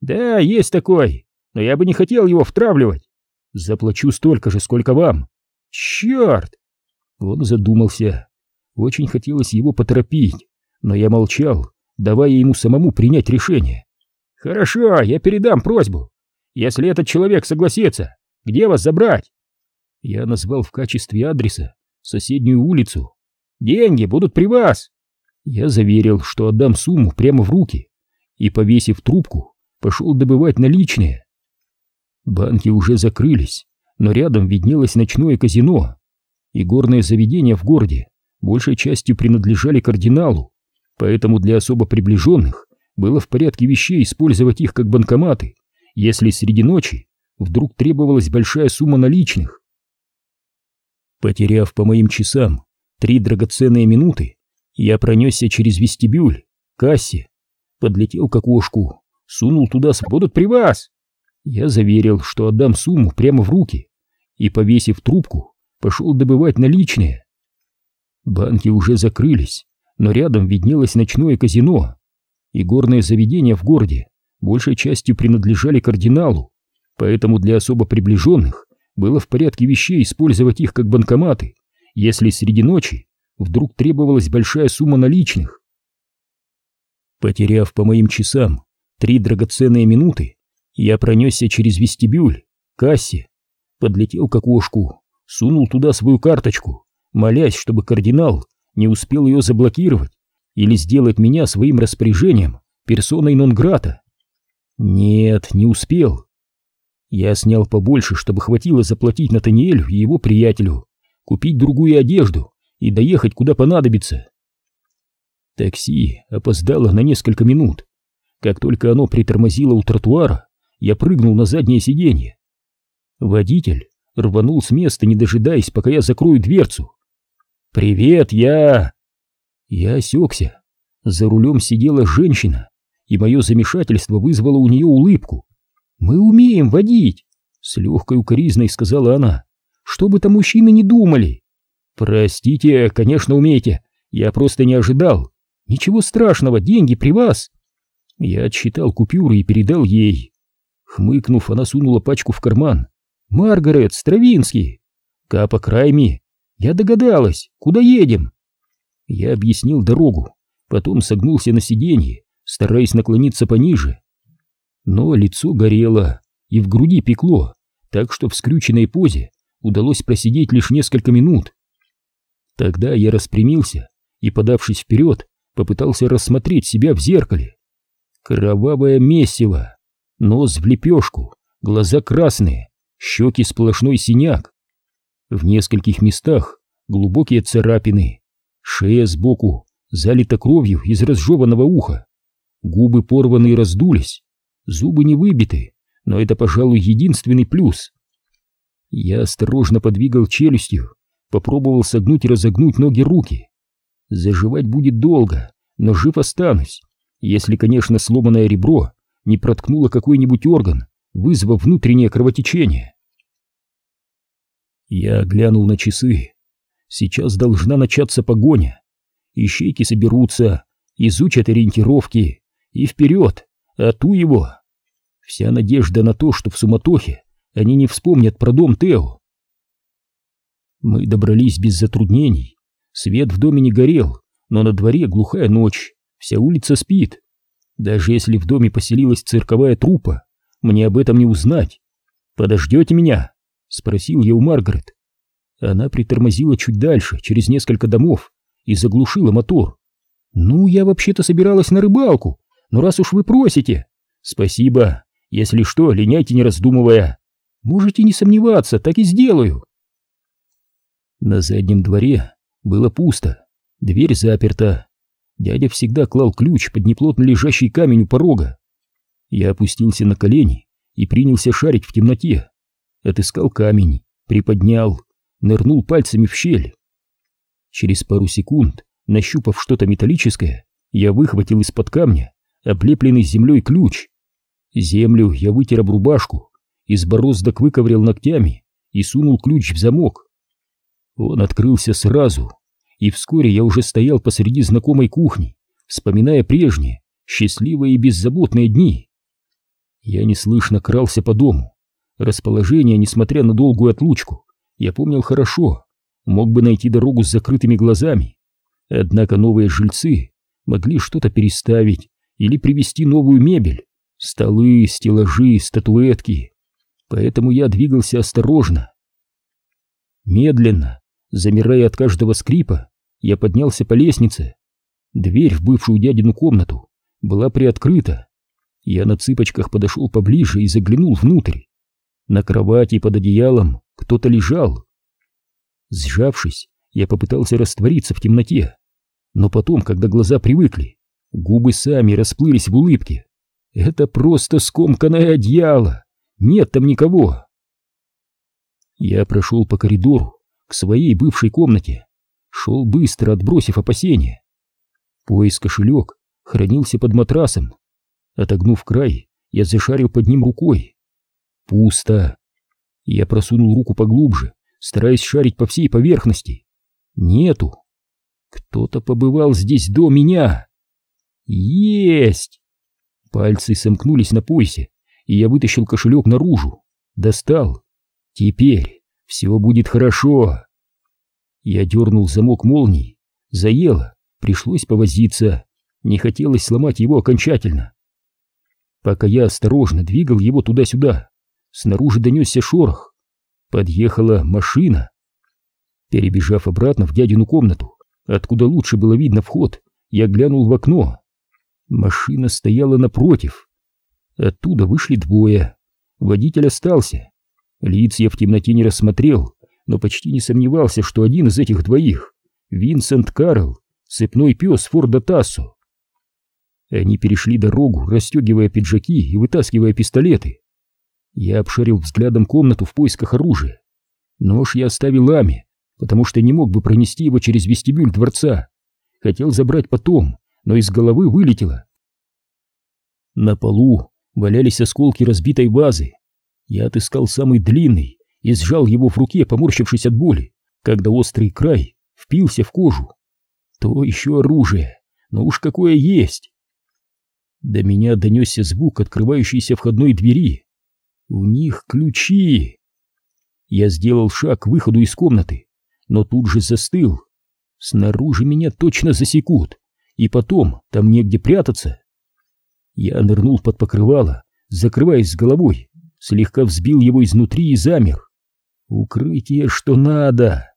«Да, есть такой, но я бы не хотел его втравливать. Заплачу столько же, сколько вам». «Черт!» Он задумался. Очень хотелось его поторопить, но я молчал, давая ему самому принять решение. «Хорошо, я передам просьбу. Если этот человек согласится, где вас забрать?» Я назвал в качестве адреса соседнюю улицу. «Деньги будут при вас!» Я заверил, что отдам сумму прямо в руки, и, повесив трубку, пошел добывать наличные. Банки уже закрылись, но рядом виднелось ночное казино, и горные заведения в городе большей частью принадлежали кардиналу, поэтому для особо приближенных было в порядке вещей использовать их как банкоматы, если среди ночи вдруг требовалась большая сумма наличных. Потеряв по моим часам три драгоценные минуты, я пронесся через вестибюль, кассе, подлетел к окошку, сунул туда «Будут при вас!» Я заверил, что отдам сумму прямо в руки, и, повесив трубку, пошел добывать наличные. Банки уже закрылись, но рядом виднелось ночное казино, и горные заведения в городе большей частью принадлежали кардиналу, поэтому для особо приближенных было в порядке вещей использовать их как банкоматы, если среди ночи вдруг требовалась большая сумма наличных. Потеряв по моим часам три драгоценные минуты, я пронесся через вестибюль, кассе, подлетел к окошку, сунул туда свою карточку, молясь, чтобы кардинал не успел ее заблокировать или сделать меня своим распоряжением персоной нон-грата. Нет, не успел. Я снял побольше, чтобы хватило заплатить Натаниэлю и его приятелю, купить другую одежду и доехать куда понадобится. Такси опоздало на несколько минут. Как только оно притормозило у тротуара, я прыгнул на заднее сиденье. Водитель рванул с места, не дожидаясь, пока я закрою дверцу. «Привет, я...» Я осекся. За рулем сидела женщина, и мое замешательство вызвало у нее улыбку. «Мы умеем водить!» — с легкой укоризной сказала она. «Что бы там мужчины не думали!» «Простите, конечно, умеете. Я просто не ожидал. Ничего страшного, деньги при вас!» Я отсчитал купюры и передал ей. Хмыкнув, она сунула пачку в карман. «Маргарет, Стравинский!» «Капа Крайми!» «Я догадалась! Куда едем?» Я объяснил дорогу, потом согнулся на сиденье, стараясь наклониться пониже. Но лицо горело и в груди пекло, так что в скрюченной позе удалось просидеть лишь несколько минут. Тогда я распрямился и, подавшись вперед, попытался рассмотреть себя в зеркале. Кровавое месиво, нос в лепешку, глаза красные, щеки сплошной синяк. В нескольких местах глубокие царапины, Шея сбоку залита кровью из разжеванного уха. Губы порваны и раздулись. Зубы не выбиты, но это, пожалуй, единственный плюс. Я осторожно подвигал челюстью, попробовал согнуть и разогнуть ноги руки. Заживать будет долго, но жив останусь, если, конечно, сломанное ребро не проткнуло какой-нибудь орган, вызвав внутреннее кровотечение. Я глянул на часы. Сейчас должна начаться погоня. Ищейки соберутся, изучат ориентировки и вперед, а ту его. Вся надежда на то, что в суматохе они не вспомнят про дом Тео. Мы добрались без затруднений. Свет в доме не горел, но на дворе глухая ночь, вся улица спит. Даже если в доме поселилась цирковая труппа, мне об этом не узнать. «Подождете меня?» — спросил я у Маргарет. Она притормозила чуть дальше, через несколько домов, и заглушила мотор. «Ну, я вообще-то собиралась на рыбалку, но раз уж вы просите...» «Спасибо. Если что, линяйте не раздумывая. Можете не сомневаться, так и сделаю». На заднем дворе было пусто, дверь заперта. Дядя всегда клал ключ под неплотно лежащий камень у порога. Я опустился на колени и принялся шарить в темноте. Отыскал камень, приподнял, нырнул пальцами в щель. Через пару секунд, нащупав что-то металлическое, я выхватил из-под камня облепленный землей ключ Землю я вытер об рубашку, из бороздок выковырял ногтями и сунул ключ в замок. Он открылся сразу, и вскоре я уже стоял посреди знакомой кухни, вспоминая прежние, счастливые и беззаботные дни. Я неслышно крался по дому. Расположение, несмотря на долгую отлучку, я помнил хорошо, мог бы найти дорогу с закрытыми глазами. Однако новые жильцы могли что-то переставить или привезти новую мебель, столы, стеллажи, статуэтки. Поэтому я двигался осторожно. Медленно, замирая от каждого скрипа, я поднялся по лестнице. Дверь в бывшую дядину комнату была приоткрыта. Я на цыпочках подошел поближе и заглянул внутрь. На кровати под одеялом кто-то лежал. Сжавшись, я попытался раствориться в темноте, но потом, когда глаза привыкли, губы сами расплылись в улыбке. Это просто скомканное одеяло, нет там никого. Я прошел по коридору к своей бывшей комнате, шел быстро, отбросив опасения. Пояс кошелек хранился под матрасом. Отогнув край, я зашарил под ним рукой. Пусто. Я просунул руку поглубже, стараясь шарить по всей поверхности. Нету. Кто-то побывал здесь до меня. Есть! Пальцы сомкнулись на поясе, и я вытащил кошелек наружу. Достал. Теперь все будет хорошо. Я дернул замок молнии. Заело. Пришлось повозиться. Не хотелось сломать его окончательно. Пока я осторожно двигал его туда-сюда, снаружи донесся шорох. Подъехала машина. Перебежав обратно в дядину комнату, откуда лучше было видно вход, я глянул в окно. Машина стояла напротив. Оттуда вышли двое. Водитель остался. Лиц я в темноте не рассмотрел, но почти не сомневался, что один из этих двоих — Винсент Карл, цепной пес Форда Тассо. Они перешли дорогу, расстегивая пиджаки и вытаскивая пистолеты. Я обшарил взглядом комнату в поисках оружия. Нож я оставил Аме, потому что не мог бы пронести его через вестибюль дворца. Хотел забрать потом, но из головы вылетело. На полу валялись осколки разбитой вазы. Я отыскал самый длинный и сжал его в руке, поморщившись от боли, когда острый край впился в кожу. То еще оружие, но уж какое есть. До меня донесся звук открывающейся входной двери. У них ключи. Я сделал шаг к выходу из комнаты, но тут же застыл. Снаружи меня точно засекут, и потом там негде прятаться. Я нырнул под покрывало, закрываясь с головой, слегка взбил его изнутри и замер. Укрытие, что надо.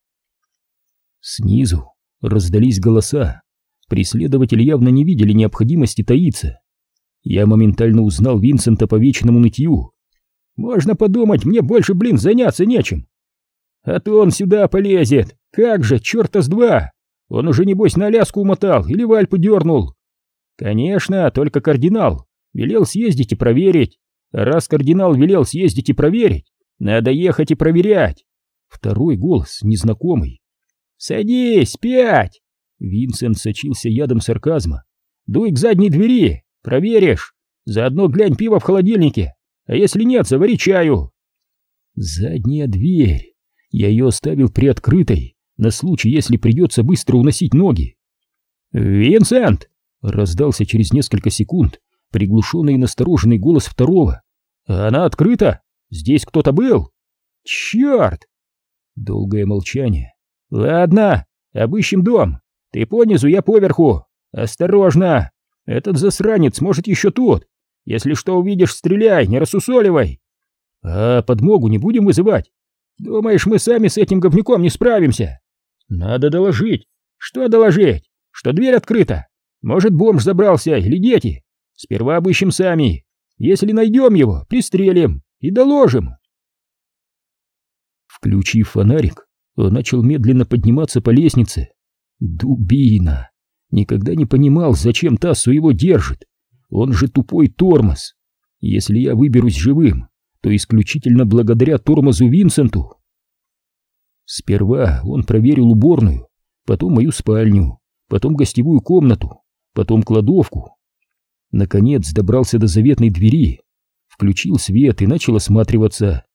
Снизу раздались голоса. Преследователи явно не видели необходимости таиться. Я моментально узнал Винсента по вечному нытью. Можно подумать, мне больше, блин, заняться нечем. А то он сюда полезет. Как же, черта с два. Он уже, небось, на Аляску умотал или в Альпы дернул. Конечно, только кардинал велел съездить и проверить. Раз кардинал велел съездить и проверить, надо ехать и проверять. Второй голос, незнакомый. «Садись, пять!» Винсент сочился ядом сарказма. «Дуй к задней двери, проверишь. Заодно глянь пиво в холодильнике, а если нет, завари чаю». Задняя дверь. Я ее оставил приоткрытой, на случай, если придется быстро уносить ноги. «Винсент!» — раздался через несколько секунд приглушенный и настороженный голос второго. «Она открыта! Здесь кто-то был!» «Черт!» Долгое молчание. «Ладно, обыщем дом. Ты понизу, я поверху. Осторожно! Этот засранец может еще тут. Если что увидишь, стреляй, не рассусоливай. А подмогу не будем вызывать? Думаешь, мы сами с этим говнюком не справимся? Надо доложить. Что доложить? Что дверь открыта? Может, бомж забрался или дети? Сперва обыщем сами. Если найдем его, пристрелим и доложим. Включив фонарик, он начал медленно подниматься по лестнице. Дубина! Никогда не понимал, зачем Тассу его держит. Он же тупой тормоз. Если я выберусь живым, то исключительно благодаря тормозу Винсенту. Сперва он проверил уборную, потом мою спальню, потом гостевую комнату, потом кладовку. Наконец добрался до заветной двери. Включил свет и начал осматриваться.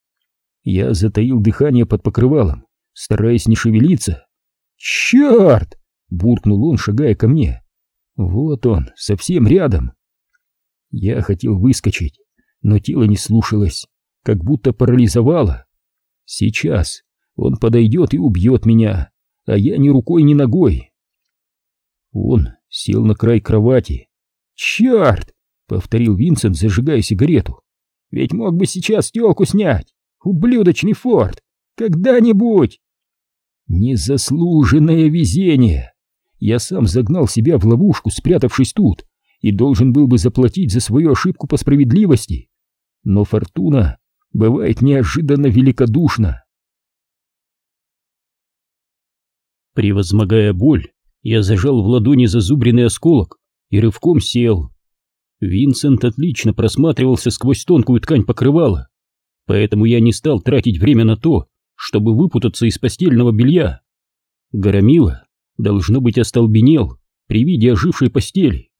Я затаил дыхание под покрывалом, стараясь не шевелиться. «Черт!» — буркнул он, шагая ко мне. «Вот он, совсем рядом». Я хотел выскочить, но тело не слушалось, как будто парализовало. Сейчас он подойдет и убьет меня, а я ни рукой, ни ногой. Он сел на край кровати. «Черт!» — повторил Винсент, зажигая сигарету. «Ведь мог бы сейчас телку снять! Ублюдочный форт! Когда-нибудь!» Незаслуженное везение! Я сам загнал себя в ловушку, спрятавшись тут, и должен был бы заплатить за свою ошибку по справедливости. Но фортуна бывает неожиданно великодушна. Превозмогая боль, я зажал в ладони зазубренный осколок и рывком сел. Винсент отлично просматривался сквозь тонкую ткань покрывала, поэтому я не стал тратить время на то, чтобы выпутаться из постельного белья. Горомила, должно быть, остолбенел при виде ожившей постели.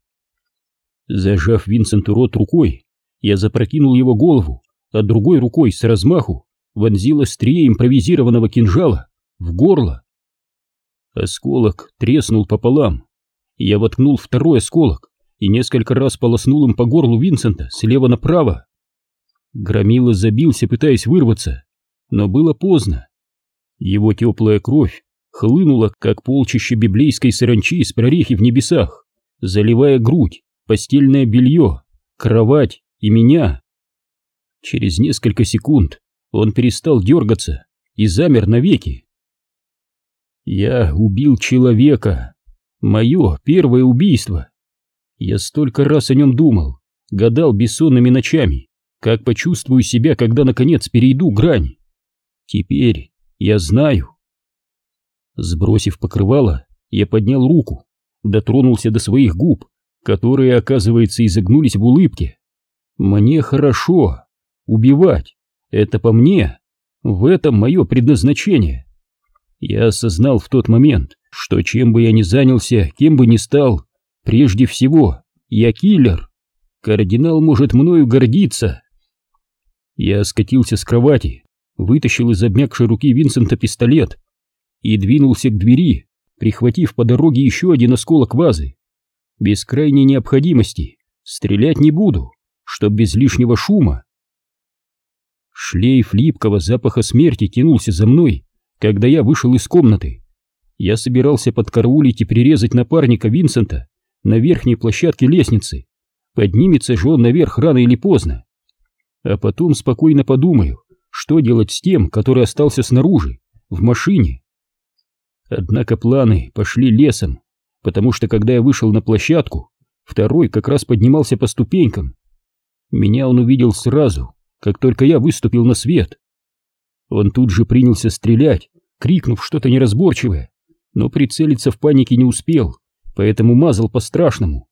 Зажав Винсенту рот рукой, я запрокинул его голову, а другой рукой с размаху вонзил острие импровизированного кинжала в горло. Осколок треснул пополам. Я воткнул второй осколок и несколько раз полоснул им по горлу Винсента слева направо. Громила забился, пытаясь вырваться, но было поздно. Его теплая кровь хлынула, как полчище библейской саранчи с прорехи в небесах, заливая грудь, постельное белье, кровать и меня. Через несколько секунд он перестал дергаться и замер навеки. Я убил человека. Мое первое убийство. Я столько раз о нем думал, гадал бессонными ночами, как почувствую себя, когда наконец перейду грань. Теперь я знаю. Сбросив покрывало, я поднял руку, дотронулся до своих губ которые, оказывается, изогнулись в улыбке. Мне хорошо. Убивать. Это по мне. В этом мое предназначение. Я осознал в тот момент, что чем бы я ни занялся, кем бы ни стал, прежде всего, я киллер. Кардинал может мною гордиться. Я скатился с кровати, вытащил из обмякшей руки Винсента пистолет и двинулся к двери, прихватив по дороге еще один осколок вазы без крайней необходимости стрелять не буду, чтоб без лишнего шума. Шлейф липкого запаха смерти тянулся за мной, когда я вышел из комнаты. Я собирался подкараулить и прирезать напарника Винсента на верхней площадке лестницы. Поднимется же он наверх рано или поздно. А потом спокойно подумаю, что делать с тем, который остался снаружи, в машине. Однако планы пошли лесом потому что когда я вышел на площадку, второй как раз поднимался по ступенькам. Меня он увидел сразу, как только я выступил на свет. Он тут же принялся стрелять, крикнув что-то неразборчивое, но прицелиться в панике не успел, поэтому мазал по-страшному.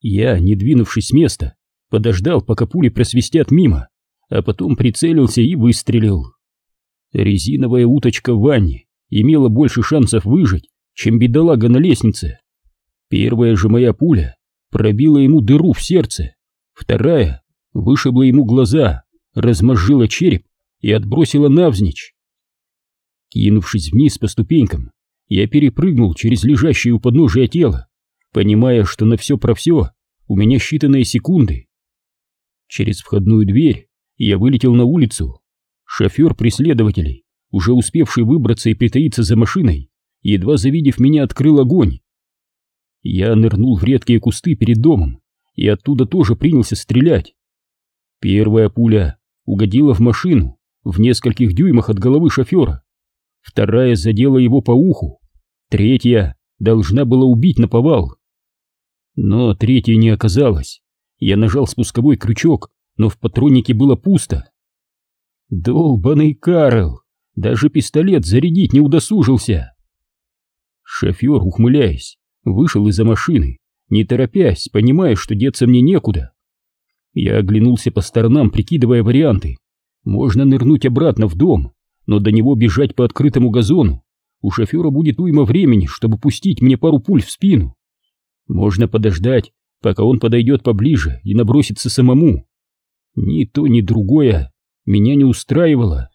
Я, не двинувшись с места, подождал, пока пули просвистят мимо, а потом прицелился и выстрелил. Резиновая уточка в ванне имела больше шансов выжить, чем бедолага на лестнице. Первая же моя пуля пробила ему дыру в сердце, вторая вышибла ему глаза, размозжила череп и отбросила навзничь. Кинувшись вниз по ступенькам, я перепрыгнул через лежащее у подножия тело, понимая, что на все про все у меня считанные секунды. Через входную дверь я вылетел на улицу. Шофер преследователей, уже успевший выбраться и притаиться за машиной, едва завидев меня, открыл огонь. Я нырнул в редкие кусты перед домом и оттуда тоже принялся стрелять. Первая пуля угодила в машину в нескольких дюймах от головы шофера, вторая задела его по уху, третья должна была убить на повал. Но третья не оказалась. Я нажал спусковой крючок, но в патроннике было пусто. Долбаный Карл! Даже пистолет зарядить не удосужился. Шофер, ухмыляясь, вышел из-за машины, не торопясь, понимая, что деться мне некуда. Я оглянулся по сторонам, прикидывая варианты. Можно нырнуть обратно в дом, но до него бежать по открытому газону. У шофера будет уйма времени, чтобы пустить мне пару пуль в спину. Можно подождать, пока он подойдет поближе и набросится самому. Ни то, ни другое меня не устраивало.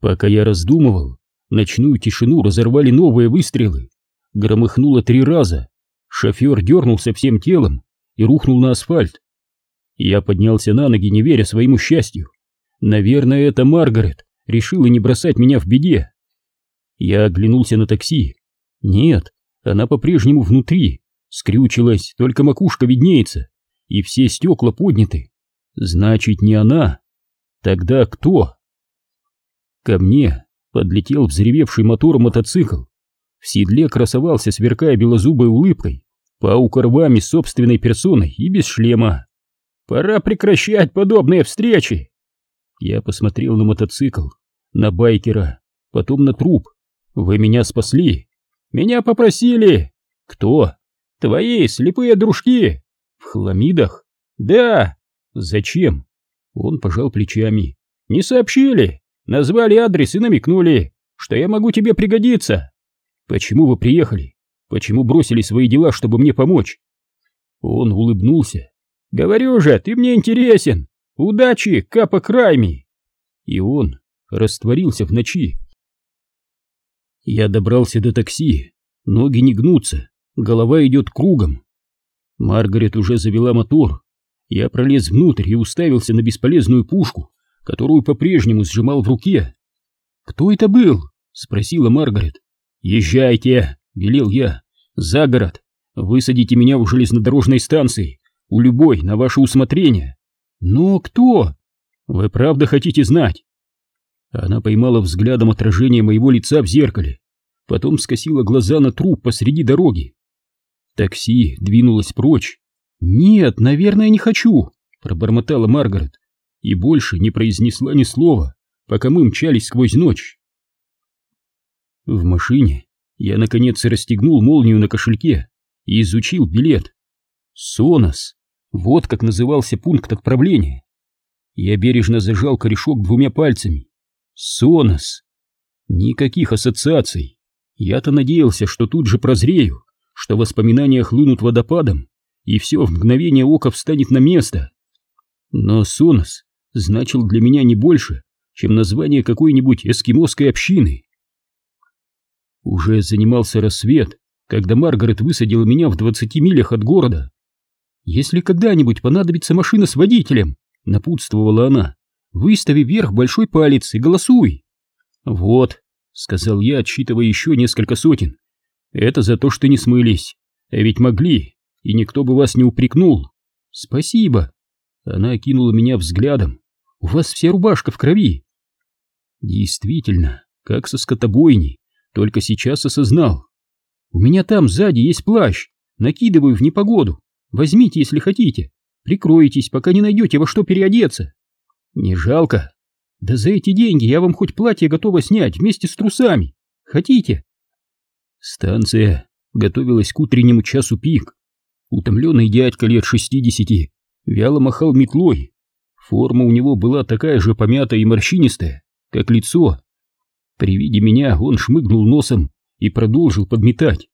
Пока я раздумывал, ночную тишину разорвали новые выстрелы. Громыхнуло три раза. Шофер дернулся всем телом и рухнул на асфальт. Я поднялся на ноги, не веря своему счастью. Наверное, это Маргарет решила не бросать меня в беде. Я оглянулся на такси. Нет, она по-прежнему внутри, скрючилась, только макушка виднеется, и все стекла подняты. Значит, не она. Тогда кто? Ко мне подлетел взревевший мотор мотоцикл. В седле красовался, сверкая белозубой улыбкой, паук рвами собственной персоной и без шлема. Пора прекращать подобные встречи. Я посмотрел на мотоцикл, на байкера, потом на труп. Вы меня спасли. Меня попросили. Кто? Твои слепые дружки. В хламидах? Да. Зачем? Он пожал плечами. Не сообщили. Назвали адрес и намекнули, что я могу тебе пригодиться. Почему вы приехали? Почему бросили свои дела, чтобы мне помочь? Он улыбнулся. Говорю же, ты мне интересен. Удачи, Капа Крайми. И он растворился в ночи. Я добрался до такси, ноги не гнутся, голова идет кругом. Маргарет уже завела мотор. Я пролез внутрь и уставился на бесполезную пушку, которую по-прежнему сжимал в руке. «Кто это был?» — спросила Маргарет. «Езжайте!» — велел я. «За город! Высадите меня у железнодорожной станции, у любой, на ваше усмотрение!» «Но кто?» «Вы правда хотите знать?» Она поймала взглядом отражение моего лица в зеркале, потом скосила глаза на труп посреди дороги. Такси двинулось прочь. «Нет, наверное, не хочу», — пробормотала Маргарет, и больше не произнесла ни слова, пока мы мчались сквозь ночь. В машине я, наконец, расстегнул молнию на кошельке и изучил билет. «Сонос» — вот как назывался пункт отправления. Я бережно зажал корешок двумя пальцами Сонос. Никаких ассоциаций. Я-то надеялся, что тут же прозрею, что воспоминания хлынут водопадом, и все в мгновение ока встанет на место. Но Сонос значил для меня не больше, чем название какой-нибудь эскимосской общины. Уже занимался рассвет, когда Маргарет высадила меня в двадцати милях от города. «Если когда-нибудь понадобится машина с водителем», — напутствовала она, Выстави вверх большой палец и голосуй. Вот, сказал я, отсчитывая еще несколько сотен. Это за то, что не смылись. А ведь могли, и никто бы вас не упрекнул. Спасибо. Она окинула меня взглядом. У вас вся рубашка в крови. Действительно, как со скотобойни, только сейчас осознал. У меня там сзади есть плащ, накидываю в непогоду. Возьмите, если хотите. Прикройтесь, пока не найдете во что переодеться. Не жалко? Да за эти деньги я вам хоть платье готова снять вместе с трусами. Хотите? Станция готовилась к утреннему часу пик. Утомленный дядька лет шестидесяти вяло махал метлой. Форма у него была такая же помятая и морщинистая, как лицо. При виде меня он шмыгнул носом и продолжил подметать.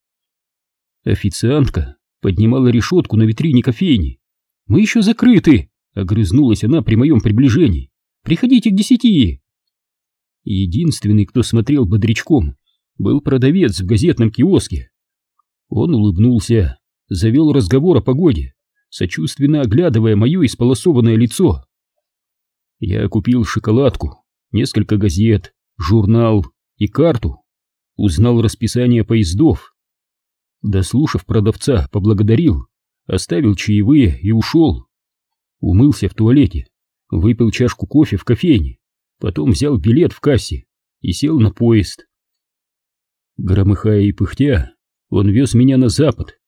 Официантка поднимала решетку на витрине кофейни. «Мы еще закрыты!» Огрызнулась она при моем приближении. «Приходите к десяти!» Единственный, кто смотрел бодрячком, был продавец в газетном киоске. Он улыбнулся, завел разговор о погоде, сочувственно оглядывая мое исполосованное лицо. Я купил шоколадку, несколько газет, журнал и карту, узнал расписание поездов. Дослушав продавца, поблагодарил, оставил чаевые и ушел. Умылся в туалете, выпил чашку кофе в кофейне, потом взял билет в кассе и сел на поезд. Громыхая и пыхтя, он вез меня на запад.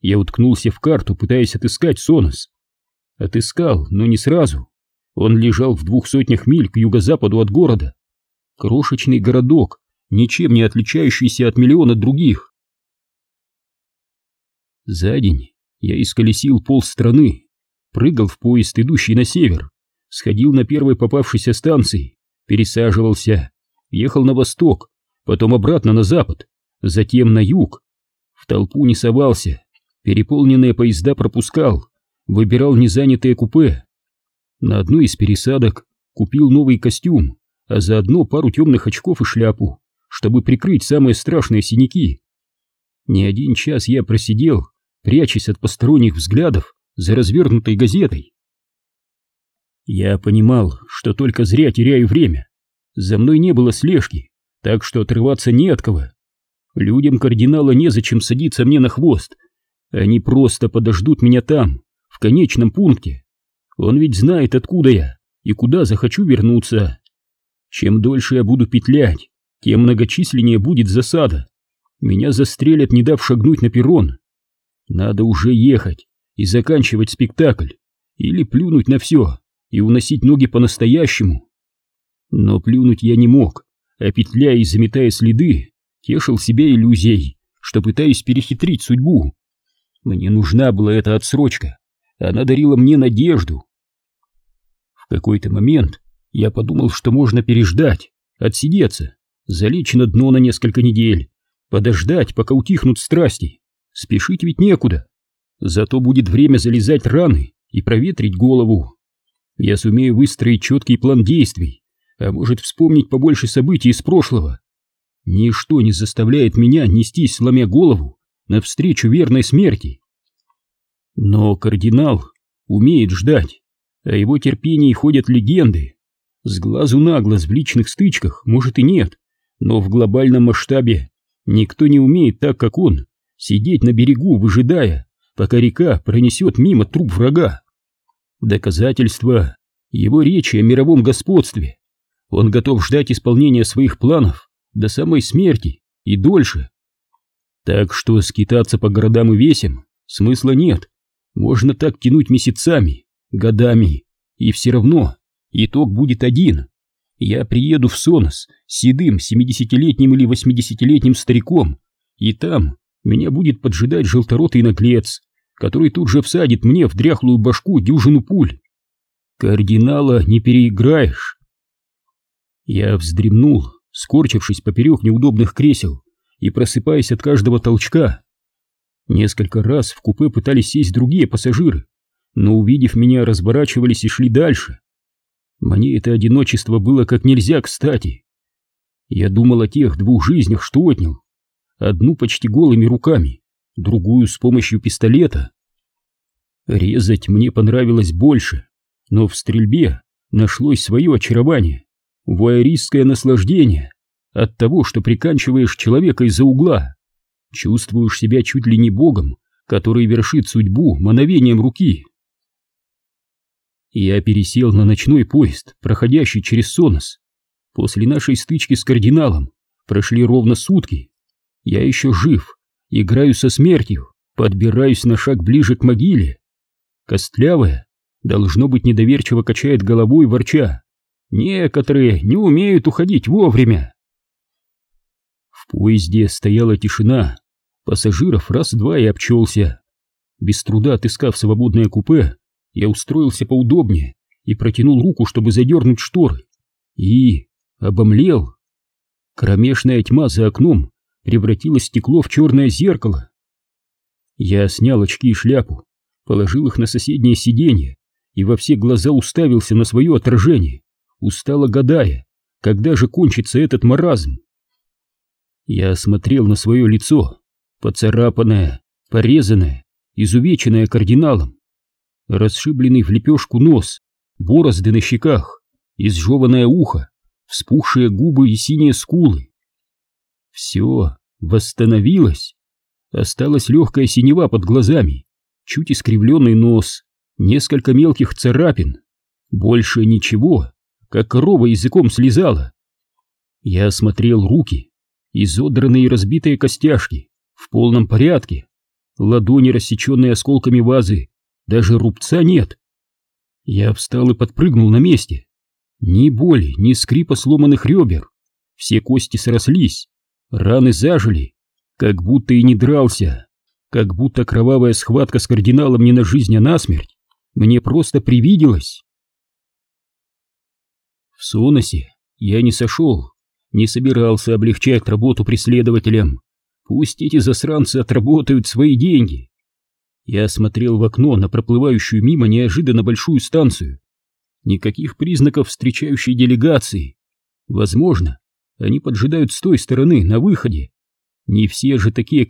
Я уткнулся в карту, пытаясь отыскать Сонос. Отыскал, но не сразу. Он лежал в двух сотнях миль к юго-западу от города. Крошечный городок, ничем не отличающийся от миллиона других. За день я исколесил полстраны прыгал в поезд, идущий на север, сходил на первой попавшейся станции, пересаживался, ехал на восток, потом обратно на запад, затем на юг. В толпу не совался, Переполненные поезда пропускал, выбирал незанятые купе. На одну из пересадок купил новый костюм, а заодно пару темных очков и шляпу, чтобы прикрыть самые страшные синяки. Не один час я просидел, прячась от посторонних взглядов за развернутой газетой. Я понимал, что только зря теряю время. За мной не было слежки, так что отрываться не от кого. Людям кардинала незачем садиться мне на хвост. Они просто подождут меня там, в конечном пункте. Он ведь знает, откуда я и куда захочу вернуться. Чем дольше я буду петлять, тем многочисленнее будет засада. Меня застрелят, не дав шагнуть на перрон. Надо уже ехать и заканчивать спектакль, или плюнуть на все и уносить ноги по-настоящему. Но плюнуть я не мог, а петляя и заметая следы, тешил себя иллюзией, что пытаюсь перехитрить судьбу. Мне нужна была эта отсрочка, она дарила мне надежду. В какой-то момент я подумал, что можно переждать, отсидеться, залечь на дно на несколько недель, подождать, пока утихнут страсти. Спешить ведь некуда. Зато будет время залезать раны и проветрить голову. Я сумею выстроить четкий план действий, а может вспомнить побольше событий из прошлого. Ничто не заставляет меня нестись, сломя голову, навстречу верной смерти. Но кардинал умеет ждать, о его терпении ходят легенды. С глазу на глаз в личных стычках, может и нет, но в глобальном масштабе никто не умеет так, как он, сидеть на берегу, выжидая, пока река пронесет мимо труп врага. Доказательство его речи о мировом господстве. Он готов ждать исполнения своих планов до самой смерти и дольше. Так что скитаться по городам и весям смысла нет. Можно так тянуть месяцами, годами, и все равно итог будет один. Я приеду в Сонос с седым семидесятилетним или восьмидесятилетним стариком, и там меня будет поджидать желторотый наглец, который тут же всадит мне в дряхлую башку дюжину пуль. Кардинала не переиграешь. Я вздремнул, скорчившись поперек неудобных кресел и просыпаясь от каждого толчка. Несколько раз в купе пытались сесть другие пассажиры, но, увидев меня, разворачивались и шли дальше. Мне это одиночество было как нельзя кстати. Я думал о тех двух жизнях, что отнял. Одну почти голыми руками, другую с помощью пистолета. Резать мне понравилось больше, но в стрельбе нашлось свое очарование, вуайеристское наслаждение от того, что приканчиваешь человека из-за угла. Чувствуешь себя чуть ли не богом, который вершит судьбу мановением руки. Я пересел на ночной поезд, проходящий через Сонос. После нашей стычки с кардиналом прошли ровно сутки. Я еще жив, играю со смертью, подбираюсь на шаг ближе к могиле. Костлявая, должно быть, недоверчиво качает головой, ворча. Некоторые не умеют уходить вовремя. В поезде стояла тишина, пассажиров раз-два и обчелся. Без труда отыскав свободное купе, я устроился поудобнее и протянул руку, чтобы задернуть шторы. И обомлел. Кромешная тьма за окном превратила стекло в черное зеркало. Я снял очки и шляпу, положил их на соседнее сиденье и во все глаза уставился на свое отражение, устало гадая, когда же кончится этот маразм. Я смотрел на свое лицо, поцарапанное, порезанное, изувеченное кардиналом, расшибленный в лепешку нос, борозды на щеках, изжеванное ухо, вспухшие губы и синие скулы. Все восстановилось. Осталась легкая синева под глазами, чуть искривленный нос, несколько мелких царапин. Больше ничего, как корова языком слезала. Я осмотрел руки, изодранные и разбитые костяшки, в полном порядке, ладони, рассеченные осколками вазы, даже рубца нет. Я встал и подпрыгнул на месте. Ни боли, ни скрипа сломанных ребер. Все кости срослись, раны зажили, как будто и не дрался, как будто кровавая схватка с кардиналом не на жизнь, а на смерть. Мне просто привиделось. В Соносе я не сошел, не собирался облегчать работу преследователям. Пусть эти засранцы отработают свои деньги. Я смотрел в окно на проплывающую мимо неожиданно большую станцию. Никаких признаков встречающей делегации. Возможно, они поджидают с той стороны, на выходе. Не все же такие